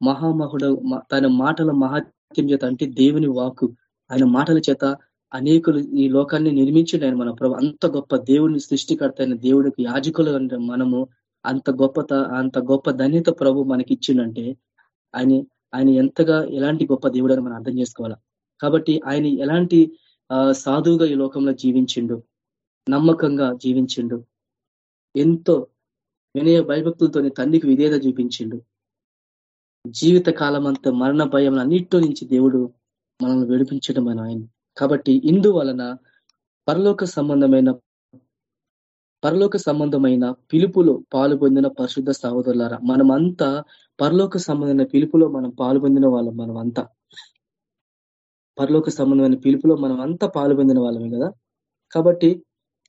మహామహుడు తన మాటల మహాత్యం చేత అంటే దేవుని వాకు ఆయన మాటల చేత అనేకులు ఈ లోకాన్ని నిర్మించిండు ఆయన మన ప్రభు. అంత గొప్ప దేవుడిని సృష్టికర్త అయిన దేవుడికి యాజకులు అంటే మనము అంత గొప్పత అంత గొప్ప ధన్యత ప్రభు మనకి ఇచ్చిండంటే ఆయన ఆయన ఎంతగా ఎలాంటి గొప్ప దేవుడు అని మనం అర్థం చేసుకోవాలా? కాబట్టి ఆయన ఎలాంటి సాధువుగా ఈ లోకంలో జీవించిండు? నమ్మకంగా జీవించిండు? ఎంతో వినయ భయభక్తులతో తండ్రికి విధేయత చూపించిండు? జీవిత కాలం అంతా మరణ భయం అన్నిటి నుంచి దేవుడు మనల్ని విడిపించడం అని ఆయన. కాబట్టి ఇందువలన పరలోక సంబంధమైన పరలోక సంబంధమైన పిలుపులో పాలు పొందిన పరిశుద్ధ సహోదరులారా మనమంతా పరలోక సంబంధమైన పిలుపులో మనం పాలు పొందిన వాళ్ళం మనమంతా. పరలోక సంబంధమైన పిలుపులో మనం అంతా పాలు పొందిన వాళ్ళమే కదా? కాబట్టి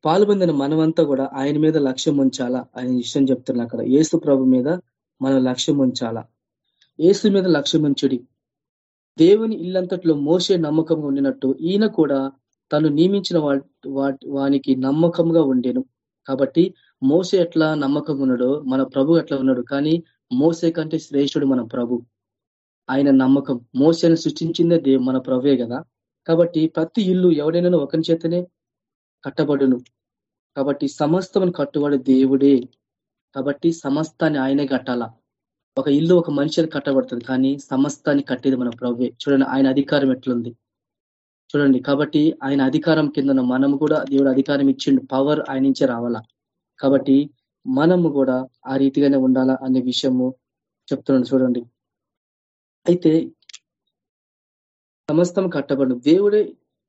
పాలు పొందిన మనమంతా కూడా ఆయన మీద లక్ష్యం ఉంచాలా? ఆయన ఇష్టం చెప్తున్నా అక్కడ ఏసు ప్రభు మీద మనం లక్ష్యం ఉంచాలా? ఏసు మీద లక్ష్యం ఉంచుడి. దేవుని ఇల్లంతట్లో మోసే నమ్మకంగా ఉండినట్టు ఈయన కూడా తను నియమించిన వానికి నమ్మకంగా ఉండేను. కాబట్టి మోసే ఎట్లా నమ్మకంగా ఉన్నాడో మన ప్రభు ఎట్లా ఉన్నాడు కానీ మోసే కంటే శ్రేష్ఠుడు మన ప్రభు. ఆయన నమ్మకం. మోసను సృష్టించిందే దేవు మన ప్రభువే కదా. కాబట్టి ప్రతి ఇల్లు ఎవడైనా ఒకరి చేతనే కట్టబడును. కాబట్టి సమస్తమని కట్టుబడి దేవుడే. కాబట్టి సమస్తాన్ని ఆయనే కట్టాలా? ఒక ఇల్లు ఒక మనిషిని కట్టబడుతుంది కానీ సమస్తాన్ని కట్టేది మన ప్రభువే. చూడండి ఆయన అధికారం ఎట్లుంది? చూడండి కాబట్టి ఆయన అధికారం కింద మనము కూడా దేవుడు అధికారం ఇచ్చిండు పవర్ ఆయన నుంచే రావాలా? కాబట్టి మనము కూడా ఆ రీతిగానే ఉండాలా అనే విషయము చెప్తున్నాడు చూడండి. అయితే సమస్తం కట్టబడు దేవుడే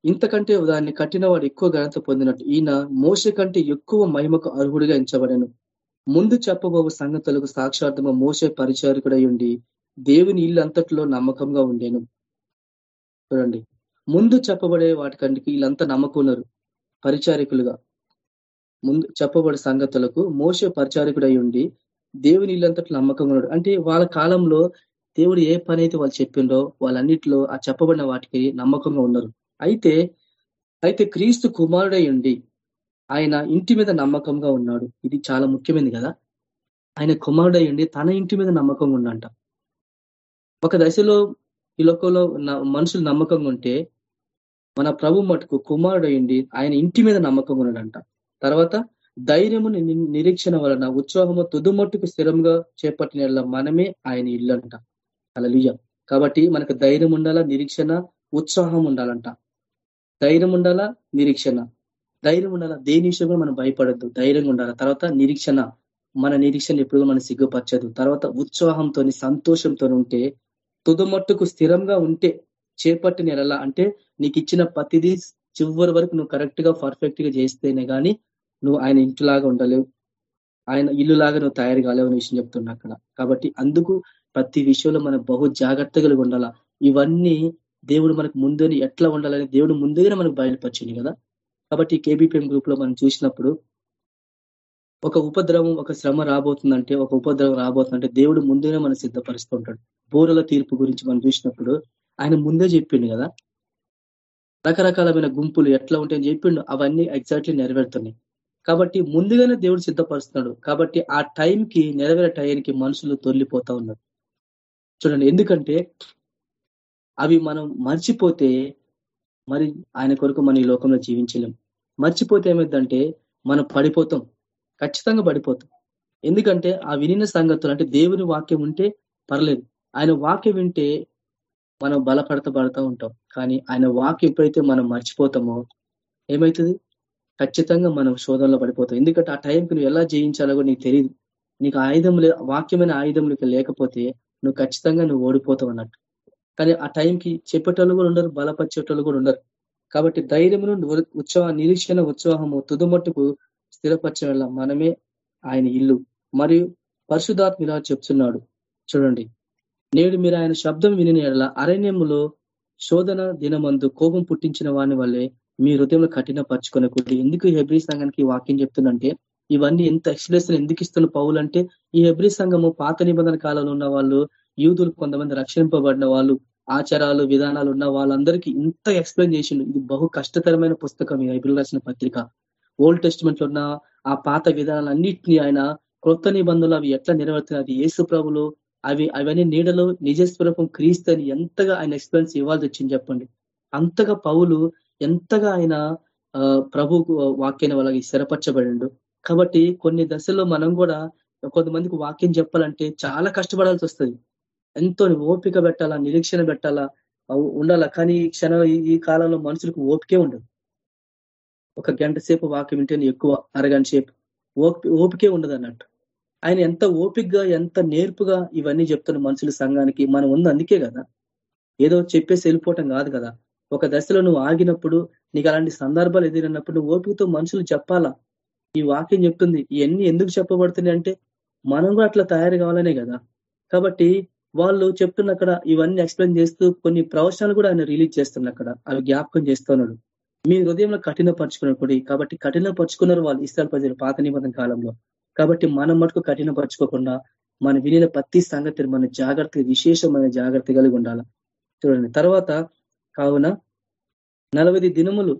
ఇంతకంటే దాన్ని కట్టిన వాడు ఎక్కువ ఘనత పొందినట్టు. ఈయన మోస కంటే ఎక్కువ మహిమకు అర్హుడిగా ఎంచబడను. ముందు చెప్పబోవు సంగతులకు సాక్షార్థంగా మోసే పరిచారకుడై ఉండి దేవుని ఇల్లు అంతట్లో నమ్మకంగా ఉండేను. చూడండి. ముందు చెప్పబడే వాటికంటికి వీళ్ళంతా నమ్మకున్నారు పరిచారికులుగా. ముందు చెప్పబడే సంగతులకు మోసే పరిచారకుడై ఉండి దేవుని ఇల్లంతట్లో నమ్మకంగా ఉన్నాడు. అంటే వాళ్ళ కాలంలో దేవుడు ఏ పని అయితే వాళ్ళు చెప్పిండో వాళ్ళన్నిటిలో ఆ చెప్పబడిన వాటికి నమ్మకంగా ఉన్నారు. అయితే అయితే క్రీస్తు కుమారుడై ఉండి ఆయన ఇంటి మీద నమ్మకంగా ఉన్నాడు. ఇది చాలా ముఖ్యమైనది కదా. ఆయన కుమారుడై ఉండి తన ఇంటి మీద నమ్మకంగా ఉండంట. ఒక దశలో ఈ లోకంలో మనుషులు నమ్మకంగా ఉంటే మన ప్రభు మటుకు కుమారుడయ్యండి ఆయన ఇంటి మీద నమ్మకంగా ఉన్నాడంట. తర్వాత ధైర్యము నిరీక్షణ వలన ఉత్సాహము తుదుమట్టుకు స్థిరంగా చేపట్టిన మనమే ఆయన ఇల్లు అంట అలలియ కాబట్టి మనకు ధైర్యం ఉండాలా నిరీక్షణ ఉత్సాహం ఉండాలంట. ధైర్యం ఉండాలా నిరీక్షణ. ధైర్యం ఉండాలి? దేని విషయం కూడా మనం భయపడద్దు. ధైర్యంగా ఉండాలి? తర్వాత నిరీక్షణ. మన నిరీక్షణ ఎప్పుడు మనం సిగ్గుపరచదు తర్వాత ఉత్సాహంతో సంతోషంతో ఉంటే తుదమట్టుకు స్థిరంగా ఉంటే చేపట్టిన ఎలా అంటే నీకు ఇచ్చిన ప్రతిదీ చివరి వరకు నువ్వు కరెక్ట్గా పర్ఫెక్ట్గా చేస్తేనే కానీ నువ్వు ఆయన ఇంటిలాగా ఉండలేవు. ఆయన ఇల్లులాగా నువ్వు తయారు కాలేవు అనే విషయం చెప్తున్నా అక్కడ. కాబట్టి అందుకు ప్రతి విషయంలో మనం బహు జాగ్రత్తగా ఉండాలా? ఇవన్నీ దేవుడు మనకు ముందని ఎట్లా ఉండాలని దేవుడు ముందుగానే మనకు బయలుపరిచింది కదా? కాబట్టి కేబీపీఎం గ్రూప్లో మనం చూసినప్పుడు ఒక ఉపద్రవం ఒక శ్రమ రాబోతుందంటే ఒక ఉపద్రవం రాబోతుందంటే దేవుడు ముందునే మనం సిద్ధపరుస్తుంటాడు. బోరల తీర్పు గురించి మనం చూసినప్పుడు ఆయన ముందే చెప్పిండు కదా? రకరకాలమైన గుంపులు ఎట్లా ఉంటాయని చెప్పిండు. అవన్నీ ఎగ్జాక్ట్లీ నెరవేరుతున్నాయి. కాబట్టి ముందుగానే దేవుడు సిద్ధపరుస్తున్నాడు. కాబట్టి ఆ టైంకి నెరవేరే టైంకి మనుషులు తొలిపోతా ఉన్నారు. చూడండి ఎందుకంటే అవి మనం మర్చిపోతే మరి ఆయన కొరకు మన ఈ లోకంలో జీవించలేం. మర్చిపోతే ఏమైందంటే మనం పడిపోతాం. ఖచ్చితంగా పడిపోతాం. ఎందుకంటే ఆ వినిన సంగతులు అంటే దేవుని వాక్యం ఉంటే పర్లేదు. ఆయన వాక్యం వింటే మనం బలపడతబడతా ఉంటాం. కానీ ఆయన వాక్యం ఎప్పుడైతే మనం మర్చిపోతామో ఏమవుతుంది ఖచ్చితంగా మనం శోధనలో పడిపోతాం. ఎందుకంటే ఆ టైంకి నువ్వు ఎలా జయించాలో నీకు తెలియదు నీకు ఆయుధం వాక్యమైన ఆయుధం నీకు లేకపోతే నువ్వు ఖచ్చితంగా నువ్వు ఓడిపోతావు అన్నట్టు. కానీ ఆ టైంకి చెప్పేటోళ్ళు కూడా ఉండరు బలపరిచేటోళ్ళు కూడా ఉండరు. కాబట్టి ధైర్యమును ఉత్సవ నిరీక్షణ ఉత్సాహము తుదుమట్టుకు స్థిరపరచడం మనమే ఆయన ఇల్లు. మరియు పరిశుధాత్మ ఇలా చెప్తున్నాడు. చూడండి. నేడు మీరు ఆయన శబ్దం విని అరణ్యములో శోధన దినమందు కోపం పుట్టించిన వాని వల్లే మీ హృదయంలో కఠినపరచుకునే ఎందుకు హెబ్రి సంఘానికి వాక్యం చెప్తుందంటే ఇవన్నీ ఎంత ఎక్స్ప్రెషన్ ఎందుకు ఇస్తున్న పౌలు అంటే ఈ హెబ్రి సంఘము పాత నిబంధన కాలంలో ఉన్న వాళ్ళు యూదులు కొంతమంది రక్షింపబడిన వాళ్ళు ఆచారాలు విధానాలు ఉన్న వాళ్ళందరికీ ఇంత ఎక్స్ప్లెయిన్ చేసిండు. ఇది బహు కష్టతరమైన పుస్తకం ఈ రాసిన పత్రిక. ఓల్డ్ టెస్ట్మెంట్లో ఉన్న ఆ పాత విధానాలన్నింటినీ ఆయన క్రొత్త నిబంధనలు అవి ఎట్లా నెరవేరుతున్నాయి? అది యేసు ప్రభులు అవి అవన్నీ నీడలో నిజస్వరూపం క్రీస్తని ఎంతగా ఆయన ఎక్స్పీరియన్స్ ఇవ్వాల్సి వచ్చింది చెప్పండి. అంతగా పౌలు ఎంతగా ఆయన ప్రభు వాక్యాన్ని వాళ్ళకి స్థిరపరచబడిండు. కాబట్టి కొన్ని దశల్లో మనం కూడా కొంతమందికి వాక్యం చెప్పాలంటే చాలా కష్టపడాల్సి వస్తుంది. ఎంతో ఓపిక పెట్టాలా నిరీక్షణ పెట్టాలా ఉండాలా? కానీ ఈ క్షణం ఈ కాలంలో మనుషులకు ఓపికే ఉండదు. ఒక గంట సేపు వాక్యం వింటేనే ఎక్కువ అరగంట సేపు ఓపికే ఉండదు అన్నట్టు. ఆయన ఎంత ఓపికగా ఎంత నేర్పుగా ఇవన్నీ చెప్తున్న మనుషుల సంఘానికి మనం ఉంది అందుకే కదా. ఏదో చెప్పేసి వెళ్ళిపోవటం కాదు కదా. ఒక దశలో నువ్వు ఆగినప్పుడు నీకు అలాంటి సందర్భాలు ఎదురైనప్పుడు నువ్వు ఓపికతో మనుషులు చెప్పాలా? ఈ వాక్యం చెప్తుంది ఇవన్నీ ఎందుకు చెప్పబడుతున్నాయి అంటే మనం కూడా అట్లా తయారు కావాలనే కదా. కాబట్టి వాళ్ళు చెప్తున్న అక్కడ ఇవన్నీ ఎక్స్ప్లెయిన్ చేస్తూ కొన్ని ప్రవచనాలు కూడా ఆయన రిలీజ్ చేస్తున్న అక్కడ. అవి జ్ఞాపకం చేస్తున్నాడు మీ హృదయంలో కఠినపరుచుకున్నప్పుడు కాబట్టి కఠినపరుచుకున్నారు వాళ్ళు ఇస్తారు ప్రజలు పాత నిబంధన కాలంలో. కాబట్టి మనం మటుకు కఠినపరచుకోకుండా మన వినిన ప్రతి సంగతిని మన జాగ్రత్త విశేషమైన జాగ్రత్త కలిగి ఉండాలి? చూడండి. తర్వాత కావున నలభై దినములు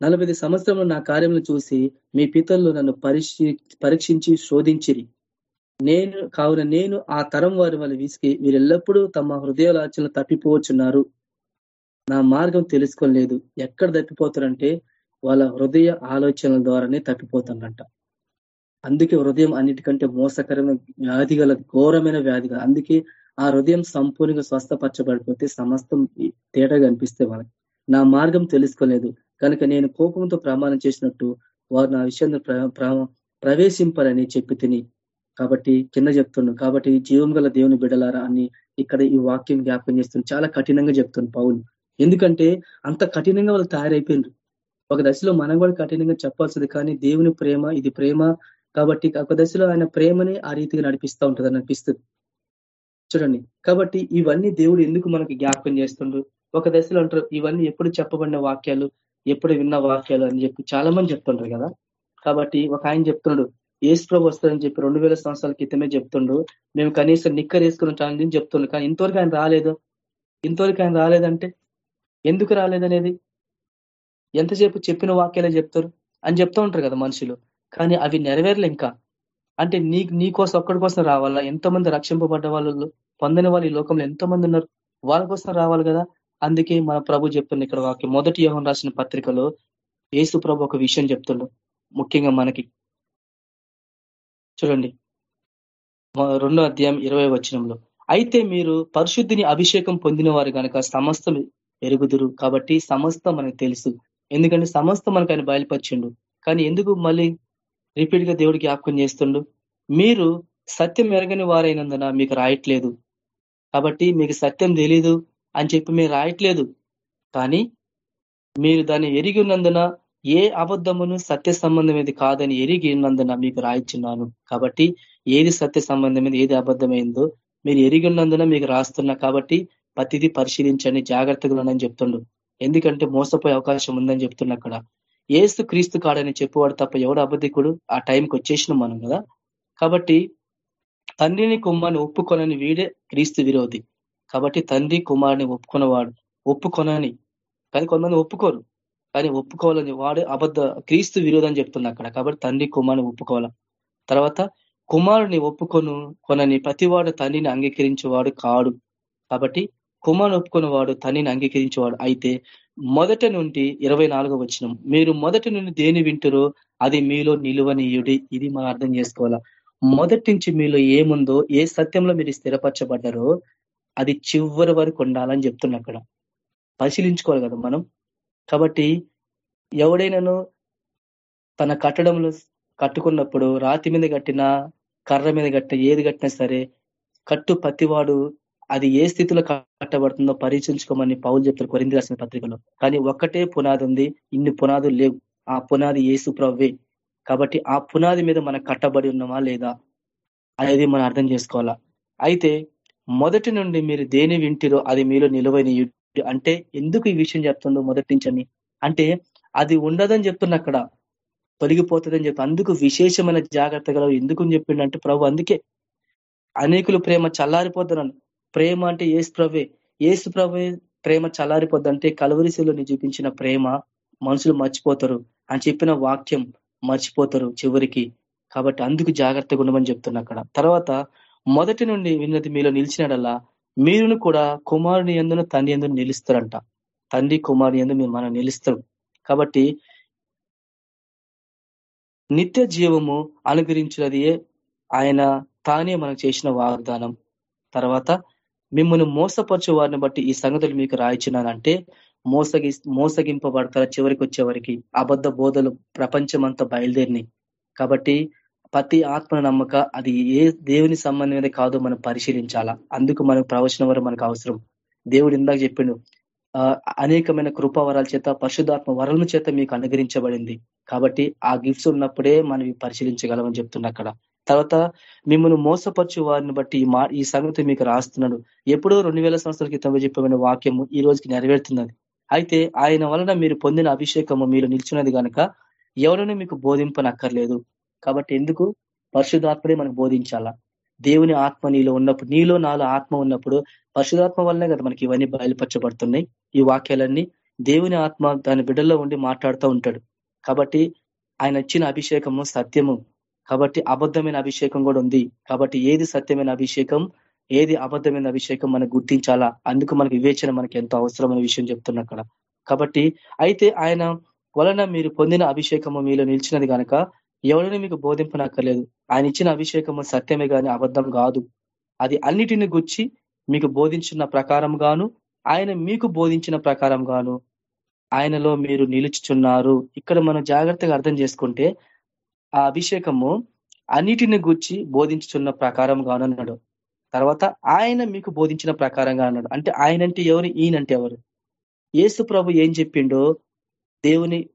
నలభై సంవత్సరంలో నా కార్యములు చూసి మీ పితల్లో నన్ను పరీక్షించి శోధించిరి. నేను కావున నేను ఆ తరం వారి వాళ్ళ విసికి వీరెల్లప్పుడూ తమ హృదయాలోచనలు తప్పిపోవచ్చున్నారు నా మార్గం తెలుసుకోలేదు. ఎక్కడ తప్పిపోతారంటే వాళ్ళ హృదయ ఆలోచనల ద్వారానే తప్పిపోతారంట. అందుకే హృదయం అన్నిటికంటే మోసకరమైన వ్యాధి గల ఘోరమైన వ్యాధి అందుకే ఆ హృదయం సంపూర్ణంగా స్వస్థపరచబడిపోతే సమస్తం తేటగా అనిపిస్తే వాళ్ళకి. నా మార్గం తెలుసుకోలేదు. కనుక నేను కోపంతో ప్రమాణం చేసినట్టు వారు నా విషయాన్ని ప్రవేశింపాలని చెప్పి తిని కాబట్టి కింద చెప్తుండు. కాబట్టి జీవం గల దేవుని బిడలారా అని ఇక్కడ ఈ వాక్యం జ్ఞాపకం చేస్తుంది. చాలా కఠినంగా చెప్తుంది పౌలు. ఎందుకంటే అంత కఠినంగా వాళ్ళు తయారైపోయిండ్రు. ఒక దశలో మనం కూడా కఠినంగా చెప్పాల్సింది కానీ దేవుని ప్రేమ ఇది ప్రేమ కాబట్టి ఒక దశలో ఆయన ప్రేమని ఆ రీతిగా నడిపిస్తూ ఉంటుంది అనిపిస్తుంది. చూడండి. కాబట్టి ఇవన్నీ దేవుడు ఎందుకు మనకి జ్ఞాపకం చేస్తుండ్రు ఒక దశలో అంటారు ఇవన్నీ ఎప్పుడు చెప్పబడిన వాక్యాలు ఎప్పుడు విన్న వాక్యాలు అని చెప్పి చాలా మంది చెప్తుంటారు కదా. కాబట్టి ఒక ఆయన చెప్తున్నాడు ఏసు ప్రభు వస్తారని చెప్పి రెండు వేల సంవత్సరాల క్రితమే చెప్తుండు. మేము కనీసం నిక్కర్ వేసుకుని ఉంటానని చెప్తుండ్రు కానీ ఇంతవరకు ఆయన రాలేదు. ఇంతవరకు ఆయన రాలేదంటే ఎందుకు రాలేదనేది? ఎంతసేపు చెప్పిన వాక్యాలే చెప్తారు అని చెప్తూ ఉంటారు కదా మనుషులు. కానీ అవి నెరవేరలే ఇంకా. అంటే నీ నీ కోసం ఒక్కడి కోసం రావాలా? ఎంతమంది రక్షింపబడ్డ వాళ్ళు పొందని వాళ్ళు ఈ లోకంలో ఎంతో మంది ఉన్నారు. వాళ్ళ కోసం రావాలి కదా? అందుకే మన ప్రభు చెప్తున్న ఇక్కడ వాక్యం. మొదటి యోహం రాసిన పత్రికలో ఏసు ప్రభు ఒక విషయం చెప్తుండ్రు ముఖ్యంగా మనకి చూడండి. రెండో అధ్యాయం ఇరవై వచనంలో. అయితే మీరు పరిశుద్ధిని అభిషేకం పొందిన వారు కనుక సమస్తం ఎరుగుదురు. కాబట్టి సమస్తం మనకు తెలుసు. ఎందుకంటే సమస్తం మనకు ఆయన బయలుపరిచిండు. కానీ ఎందుకు మళ్ళీ రిపీట్గా దేవుడికి జ్ఞాపకం చేస్తుండు? మీరు సత్యం ఎరగని వారైనందున మీకు రాయట్లేదు. కాబట్టి మీకు సత్యం తెలీదు అని చెప్పి మీరు రాయట్లేదు. కానీ మీరు దాన్ని ఎరిగి ఉన్నందున ఏ అబద్ధమును సత్య సంబంధమైనది కాదని ఎరిగినందున మీకు రాయిచున్నాను. కాబట్టి ఏది సత్య సంబంధమైనది ఏది అబద్ధమైందో మీరు ఎరిగి ఉన్నందున మీకు రాస్తున్నా కాబట్టి ప్రతిదీ పరిశీలించండి జాగ్రత్తగా ఉండని చెప్తుండు. ఎందుకంటే మోసపోయే అవకాశం ఉందని చెప్తున్నా అక్కడ. ఏసు క్రీస్తు కాడని చెప్పేవాడు తప్ప ఎవడు అబద్ధికుడు? ఆ టైంకి వచ్చేసినాం మనం కదా. కాబట్టి తండ్రిని కుమ్మని ఒప్పుకొనని వీడే క్రీస్తు విరోధి. కాబట్టి తండ్రి కుమారుని ఒప్పుకున్నవాడు ఒప్పుకొనని. కానీ కొంతమంది ఒప్పుకోరు. కానీ ఒప్పుకోవాలని వాడే అబద్ధ క్రీస్తు విరోధం చెప్తున్నా అక్కడ. కాబట్టి తండ్రి కుమారుని ఒప్పుకోవాల? తర్వాత కుమారుని ఒప్పుకొను కొనని ప్రతివాడు తండ్రిని అంగీకరించేవాడు కాడు. కాబట్టి కుమారుని ఒప్పుకున్నవాడు తండ్రిని అంగీకరించేవాడు. అయితే మొదట నుండి ఇరవై నాలుగో వచ్చిన మీరు మొదటి నుండి దేని వింటురో అది మీలో నిలువనీయుడి. ఇది మనం అర్థం చేసుకోవాలా? మొదటి నుంచి మీలో ఏముందో ఏ సత్యంలో మీరు స్థిరపరచబడ్డారో అది చివరి వరకు ఉండాలని చెప్తున్నా అక్కడ. పరిశీలించుకోవాలి కదా మనం. కాబట్టి ఎవడైనాను తన కట్టడంలో కట్టుకున్నప్పుడు రాతి మీద కట్టిన కర్ర మీద కట్టిన ఏది కట్టినా సరే కట్టు ప్రతివాడు అది ఏ స్థితిలో కట్టబడుతుందో పరీక్షించుకోమని పౌలు చెప్తారు కొరింది రాసిన పత్రికలో. కానీ ఒక్కటే పునాది ఉంది ఇన్ని పునాదులు లేవు. ఆ పునాది ఏసు ప్రవ్వే కాబట్టి ఆ పునాది మీద మనం కట్టబడి ఉన్నామా లేదా అనేది మనం అర్థం చేసుకోవాలా. అయితే మొదటి నుండి మీరు దేని వింటిరో అది మీలో నిలువైన అంటే ఎందుకు ఈ విషయం చెప్తుందో మొదటి నుంచి అంటే అది ఉండదని చెప్తున్నా అక్కడ. తొలగిపోతుందని చెప్పి. అందుకు విశేషమైన జాగ్రత్త గల ఎందుకు చెప్పిండంటే ప్రభు అందుకే అనేకులు ప్రేమ చల్లారిపోతున్నాను ప్రేమ అంటే ఏసు ప్రభే. ఏసు ప్రభే ప్రేమ చల్లారిపోద్దంటే కలవరిశిలో చూపించిన ప్రేమ మనుషులు మర్చిపోతారు అని చెప్పిన వాక్యం మర్చిపోతారు చివరికి. కాబట్టి అందుకు జాగ్రత్తగా ఉండమని చెప్తున్నా అక్కడ. తర్వాత మొదటి నుండి విన్నది మీలో నిలిచినడల్లా మీరును కూడా కుమారుని ఎందున తండ్రి ఎందుకు నిలుస్తారంట. తండ్రి కుమారుని ఎందు మీరు మనం నిలుస్తాం కాబట్టి నిత్య జీవము అనుగ్రహించినది ఆయన తానే మనకు చేసిన వాగ్దానం. తర్వాత మిమ్మల్ని మోసపరచు వారిని బట్టి ఈ సంగతులు మీకు రాయించినానంటే మోసగి మోసగింపబడతారు చివరికి వచ్చేవరికి. అబద్ధ బోధలు ప్రపంచమంతా బయలుదేరినాయి. కాబట్టి ప్రతి ఆత్మ నమ్మక అది ఏ దేవుని సంబంధమైనది కాదో మనం పరిశీలించాలా. అందుకు మనకు ప్రవచన వరం మనకు అవసరం. దేవుడు ఇందాక చెప్పిండు అనేకమైన కృపావరాల చేత పరిశుధాత్మ వరల చేత మీకు అనుగ్రహించబడింది. కాబట్టి ఆ గిఫ్ట్స్ ఉన్నప్పుడే మనం పరిశీలించగలమని చెప్తున్నా అక్కడ. తర్వాత మిమ్మల్ని మోసపరచు వారిని బట్టి ఈ మా ఈ సంగతి మీకు రాస్తున్నాడు. ఎప్పుడో రెండు వేల సంవత్సరాల క్రితం చెప్పబడిన వాక్యము ఈ రోజుకి నెరవేరుతున్నది. అయితే ఆయన వలన మీరు పొందిన అభిషేకము మీరు నిల్చున్నది కనుక ఎవరైనా మీకు బోధింపనక్కర్లేదు. కాబట్టి ఎందుకు? పరిశుధాత్మనే మనకు బోధించాలా? దేవుని ఆత్మ నీలో ఉన్నప్పుడు నీలో నాలో ఆత్మ ఉన్నప్పుడు పరిశుధాత్మ వల్లనే కదా మనకి ఇవన్నీ బయలుపరచబడుతున్నాయి ఈ వాక్యాలన్నీ. దేవుని ఆత్మ దాని బిడ్డల్లో ఉండి మాట్లాడుతూ ఉంటాడు. కాబట్టి ఆయన ఇచ్చిన అభిషేకము సత్యము. కాబట్టి అబద్ధమైన అభిషేకం కూడా ఉంది. కాబట్టి ఏది సత్యమైన అభిషేకం? ఏది అబద్ధమైన అభిషేకం మనకు గుర్తించాలా? అందుకు మనకి వివేచన మనకి ఎంతో అవసరమైన విషయం చెప్తున్నా అక్కడ. కాబట్టి అయితే ఆయన వలన మీరు పొందిన అభిషేకము మీలో నిలిచినది కనుక ఎవరిని మీకు బోధింపనక్కర్లేదు. ఆయన ఇచ్చిన అభిషేకము సత్యమే గాని అబద్ధం కాదు. అది అన్నిటిని గుచ్చి మీకు బోధించిన ప్రకారం గాను ఆయన మీకు బోధించిన ప్రకారం గాను ఆయనలో మీరు నిలుచుచున్నారు. ఇక్కడ మనం జాగ్రత్తగా అర్థం చేసుకుంటే ఆ అభిషేకము అన్నిటిని గుచ్చి బోధించుచున్న ప్రకారం గాను అన్నాడు. తర్వాత ఆయన మీకు బోధించిన ప్రకారంగా అన్నాడు. అంటే ఆయన అంటే ఎవరు? ఈయనంటే ఎవరు? ఏసు ప్రభు ఏం చెప్పిండో దేవుని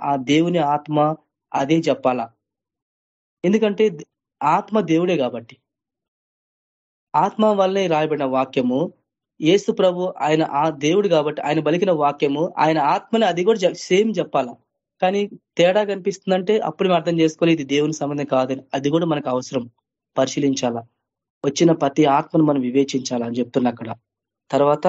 ఆ దేవుని ఆత్మ అదే చెప్పాలా? ఎందుకంటే ఆత్మ దేవుడే కాబట్టి. ఆత్మ వల్లే రాయబడిన వాక్యము ఏసు ప్రభు ఆయన ఆ దేవుడు కాబట్టి ఆయన బలికిన వాక్యము ఆయన ఆత్మని అది కూడా సేమ్ చెప్పాలా. కానీ తేడా కనిపిస్తుందంటే అప్పుడు మేము అర్థం చేసుకోవాలి ఇది దేవుని సంబంధం కాదని అది కూడా మనకు అవసరం. పరిశీలించాలా. వచ్చిన ప్రతి ఆత్మను మనం వివేచించాలా అని చెప్తున్నా అక్కడ. తర్వాత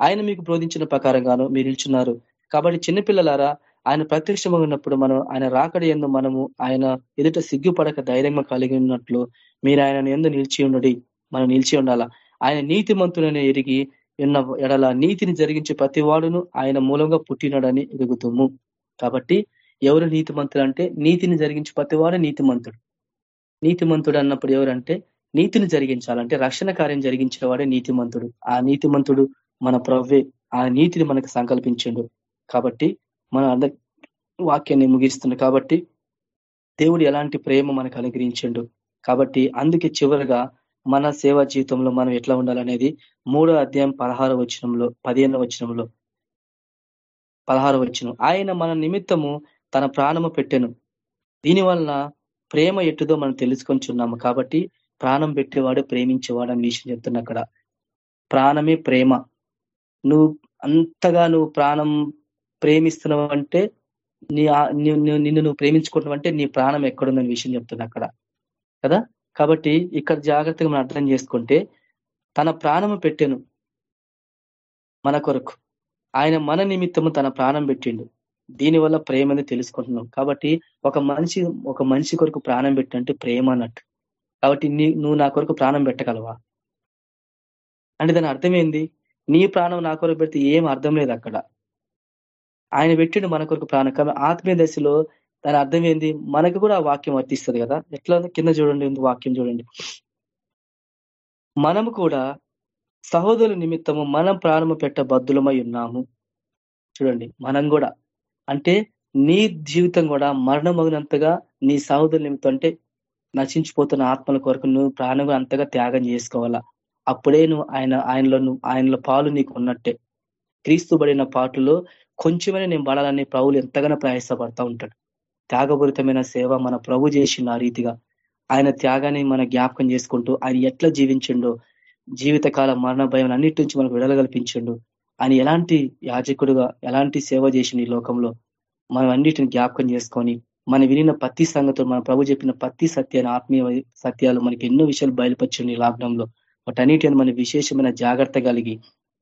ఆయన మీకు బోధించిన ప్రకారంగాను మీరు నిల్చున్నారు. కాబట్టి చిన్నపిల్లలారా ఆయన ప్రత్యక్షమైనప్పుడు మనం ఆయన రాకడి ఎందు మనము ఆయన ఎదుట సిగ్గుపడక ధైర్యంగా కలిగి ఉన్నట్లు మీరు ఆయన ఎందు నిలిచి ఉండడి. మనం నిలిచి ఉండాలా? ఆయన నీతిమంతులని ఎరిగి ఉన్న ఎడల నీతిని జరిగించే ప్రతి వాడును ఆయన మూలంగా పుట్టినడని ఎరుగుతాము కాబట్టి ఎవరు నీతిమంతుడు అంటే నీతిని జరిగించే ప్రతివాడు నీతిమంతుడు. నీతిమంతుడు అన్నప్పుడు ఎవరంటే నీతిని జరిగించాలంటే రక్షణ కార్యం జరిగించేవాడే నీతిమంతుడు. ఆ నీతిమంతుడు మన ప్రవ్వే. ఆ నీతిని మనకు సంకల్పించిండు. కాబట్టి మన అర్థ వాక్యాన్ని ముగిస్తుంది కాబట్టి దేవుడు ఎలాంటి ప్రేమ మనకు అనుగ్రహించండు? కాబట్టి అందుకే చివరిగా మన సేవా జీవితంలో మనం ఎట్లా ఉండాలనేది మూడో అధ్యాయం పదహార వచనంలో పదిహేను వచనంలో పదహారు వచ్చిన ఆయన మన నిమిత్తము తన ప్రాణము పెట్టెను. దీనివల్ల ప్రేమ ఎట్టుదో మనం తెలుసుకొని కాబట్టి ప్రాణం పెట్టేవాడు ప్రేమించేవాడు అని విషయం చెప్తున్నా అక్కడ ప్రాణమే ప్రేమ. నువ్వు అంతగా నువ్వు ప్రాణం ప్రేమిస్తున్నావు అంటే నీ నిన్ను నువ్వు ప్రేమించుకుంటున్నావు అంటే నీ ప్రాణం ఎక్కడుందని విషయం చెప్తున్నా అక్కడ. కదా? కాబట్టి ఇక్కడ జాగ్రత్తగా మనం అర్థం చేసుకుంటే తన ప్రాణము పెట్టాను మన కొరకు. ఆయన మన నిమిత్తము తన ప్రాణం పెట్టిండు. దీనివల్ల ప్రేమ అనేది తెలుసుకుంటున్నాం. కాబట్టి ఒక మనిషి ఒక మనిషి కొరకు ప్రాణం పెట్టంటే ప్రేమ అన్నట్టు. కాబట్టి నీ నువ్వు నా కొరకు ప్రాణం పెట్టగలవా? అంటే దాని అర్థం ఏంది? నీ ప్రాణం నా కొరకు పెడితే ఏం అర్థం లేదు అక్కడ. ఆయన పెట్టిండు మన కొరకు ప్రాణం. కానీ ఆత్మీయ దశలో దాని అర్థం ఏంది? మనకు కూడా ఆ వాక్యం వర్తిస్తుంది కదా? ఎట్లా? కింద చూడండి వాక్యం చూడండి. మనము కూడా సహోదరుల నిమిత్తము మనం ప్రాణము పెట్ట బద్దులమై ఉన్నాము. చూడండి మనం కూడా. అంటే నీ జీవితం కూడా మరణమగినంతగా నీ సహోదరుల నిమిత్తం అంటే నశించిపోతున్న ఆత్మల కొరకు నువ్వు ప్రాణం అంతగా త్యాగం చేసుకోవాలా? అప్పుడే నువ్వు ఆయన ఆయనలో నువ్వు ఆయనలో పాలు నీకు ఉన్నట్టే. క్రీస్తు పడిన పాటలో కొంచెమైనా నేను పడాలని ప్రభులు ఎంతగానో ప్రయాసపడతా ఉంటాడు. త్యాగపూరితమైన సేవ మన ప్రభు చేసిన ఆ రీతిగా. ఆయన త్యాగాన్ని మన జ్ఞాపకం చేసుకుంటూ ఆయన ఎట్లా జీవించిండో జీవితకాల మరణ భయం అన్నిటి నుంచి మనకు విడుదల కల్పించిండు. ఆయన ఎలాంటి యాజకుడుగా ఎలాంటి సేవ చేసిండు ఈ లోకంలో మనం అన్నిటిని జ్ఞాపకం చేసుకొని మన వినిన ప్రతి సంగతులు మన ప్రభు చెప్పిన ప్రతి సత్యాన్ని ఆత్మీయ సత్యాలు మనకి ఎన్నో విషయాలు బయలుపరిచింది ఈ లాక్డౌన్లో వాటన్నిటిని మన విశేషమైన జాగ్రత్త కలిగి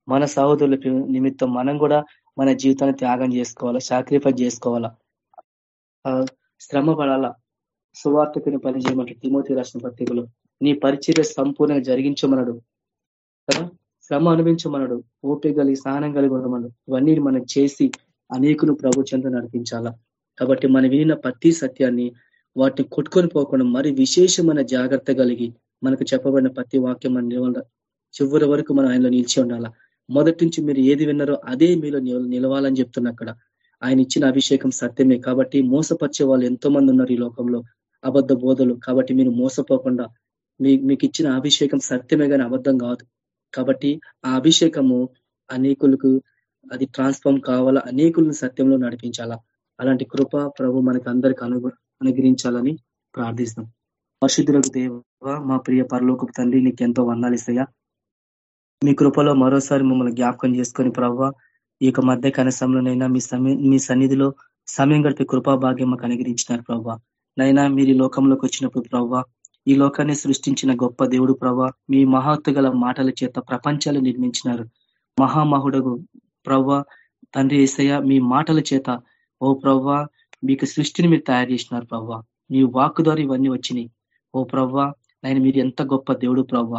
మన సహోదరుల నిమిత్తం మనం కూడా మన జీవితాన్ని త్యాగం చేసుకోవాలా సాక్రిఫైస్ చేసుకోవాలా? శ్రమ పడాలా? సువార్తకుని పని తిమోతి రాసిన పత్రికలో నీ పరిచర్య సంపూర్ణంగా జరిగించమనడు కదా? శ్రమ అనుభవించమనడు ఓపిక కలిగి సహనం కలిగి ఉండమనడు. ఇవన్నీ మనం చేసి అనేకును ప్రభు నడిపించాలా? కాబట్టి మనం వినిన ప్రతి సత్యాన్ని వాటిని కొట్టుకొని పోకుండా మరి విశేషమైన జాగ్రత్త కలిగి మనకు చెప్పబడిన ప్రతి వాక్యం మన చివరి వరకు మనం ఆయనలో నిలిచి ఉండాలా? మొదటి నుంచి మీరు ఏది విన్నారో అదే మీలో నిలవాలని చెప్తున్నా అక్కడ. ఆయన ఇచ్చిన అభిషేకం సత్యమే కాబట్టి మోసపరిచే వాళ్ళు ఎంతో మంది ఉన్నారు ఈ లోకంలో. అబద్ధ బోధలు కాబట్టి మీరు మోసపోకుండా మీ మీకు ఇచ్చిన అభిషేకం సత్యమే కానీ అబద్ధం కాదు. కాబట్టి ఆ అభిషేకము అనేకులకు అది ట్రాన్స్ఫార్మ్ కావాలా? అనేకులను సత్యంలో నడిపించాలా? అలాంటి కృప ప్రభు మనకి అందరికి అను అనుగ్రహించాలని ప్రార్థిస్తాం పరిశుద్ధులకు దేవ మా ప్రియ పరలోకపు తండ్రి నీకు ఎంతో వందాలిస్తాయా మీ కృపలో మరోసారి మమ్మల్ని జ్ఞాపకం చేసుకొని ప్రవ్వ ఈ యొక్క మధ్య కనసంలోనైనా మీ సమయం మీ సన్నిధిలో సమయం గడిపే కృపాభాగ్యం మాకు అనుగ్రహించినారు ప్రవ్వ. నైనా మీరు ఈ లోకంలోకి వచ్చినప్పుడు ప్రవ్వ ఈ లోకాన్ని సృష్టించిన గొప్ప దేవుడు ప్రవ్వ మీ మహత్తు గల మాటల చేత ప్రపంచాలు నిర్మించినారు. మహామహుడగు ప్రవ్వ తండ్రి ఏసయ్య మీ మాటల చేత ఓ ప్రవ్వ మీకు సృష్టిని మీరు తయారు చేసినారు ప్రవ్వ. మీ వాక్ ద్వారా ఇవన్నీ వచ్చినాయి. ఓ ప్రవ్వ నైనా మీరు ఎంత గొప్ప దేవుడు ప్రవ్వ.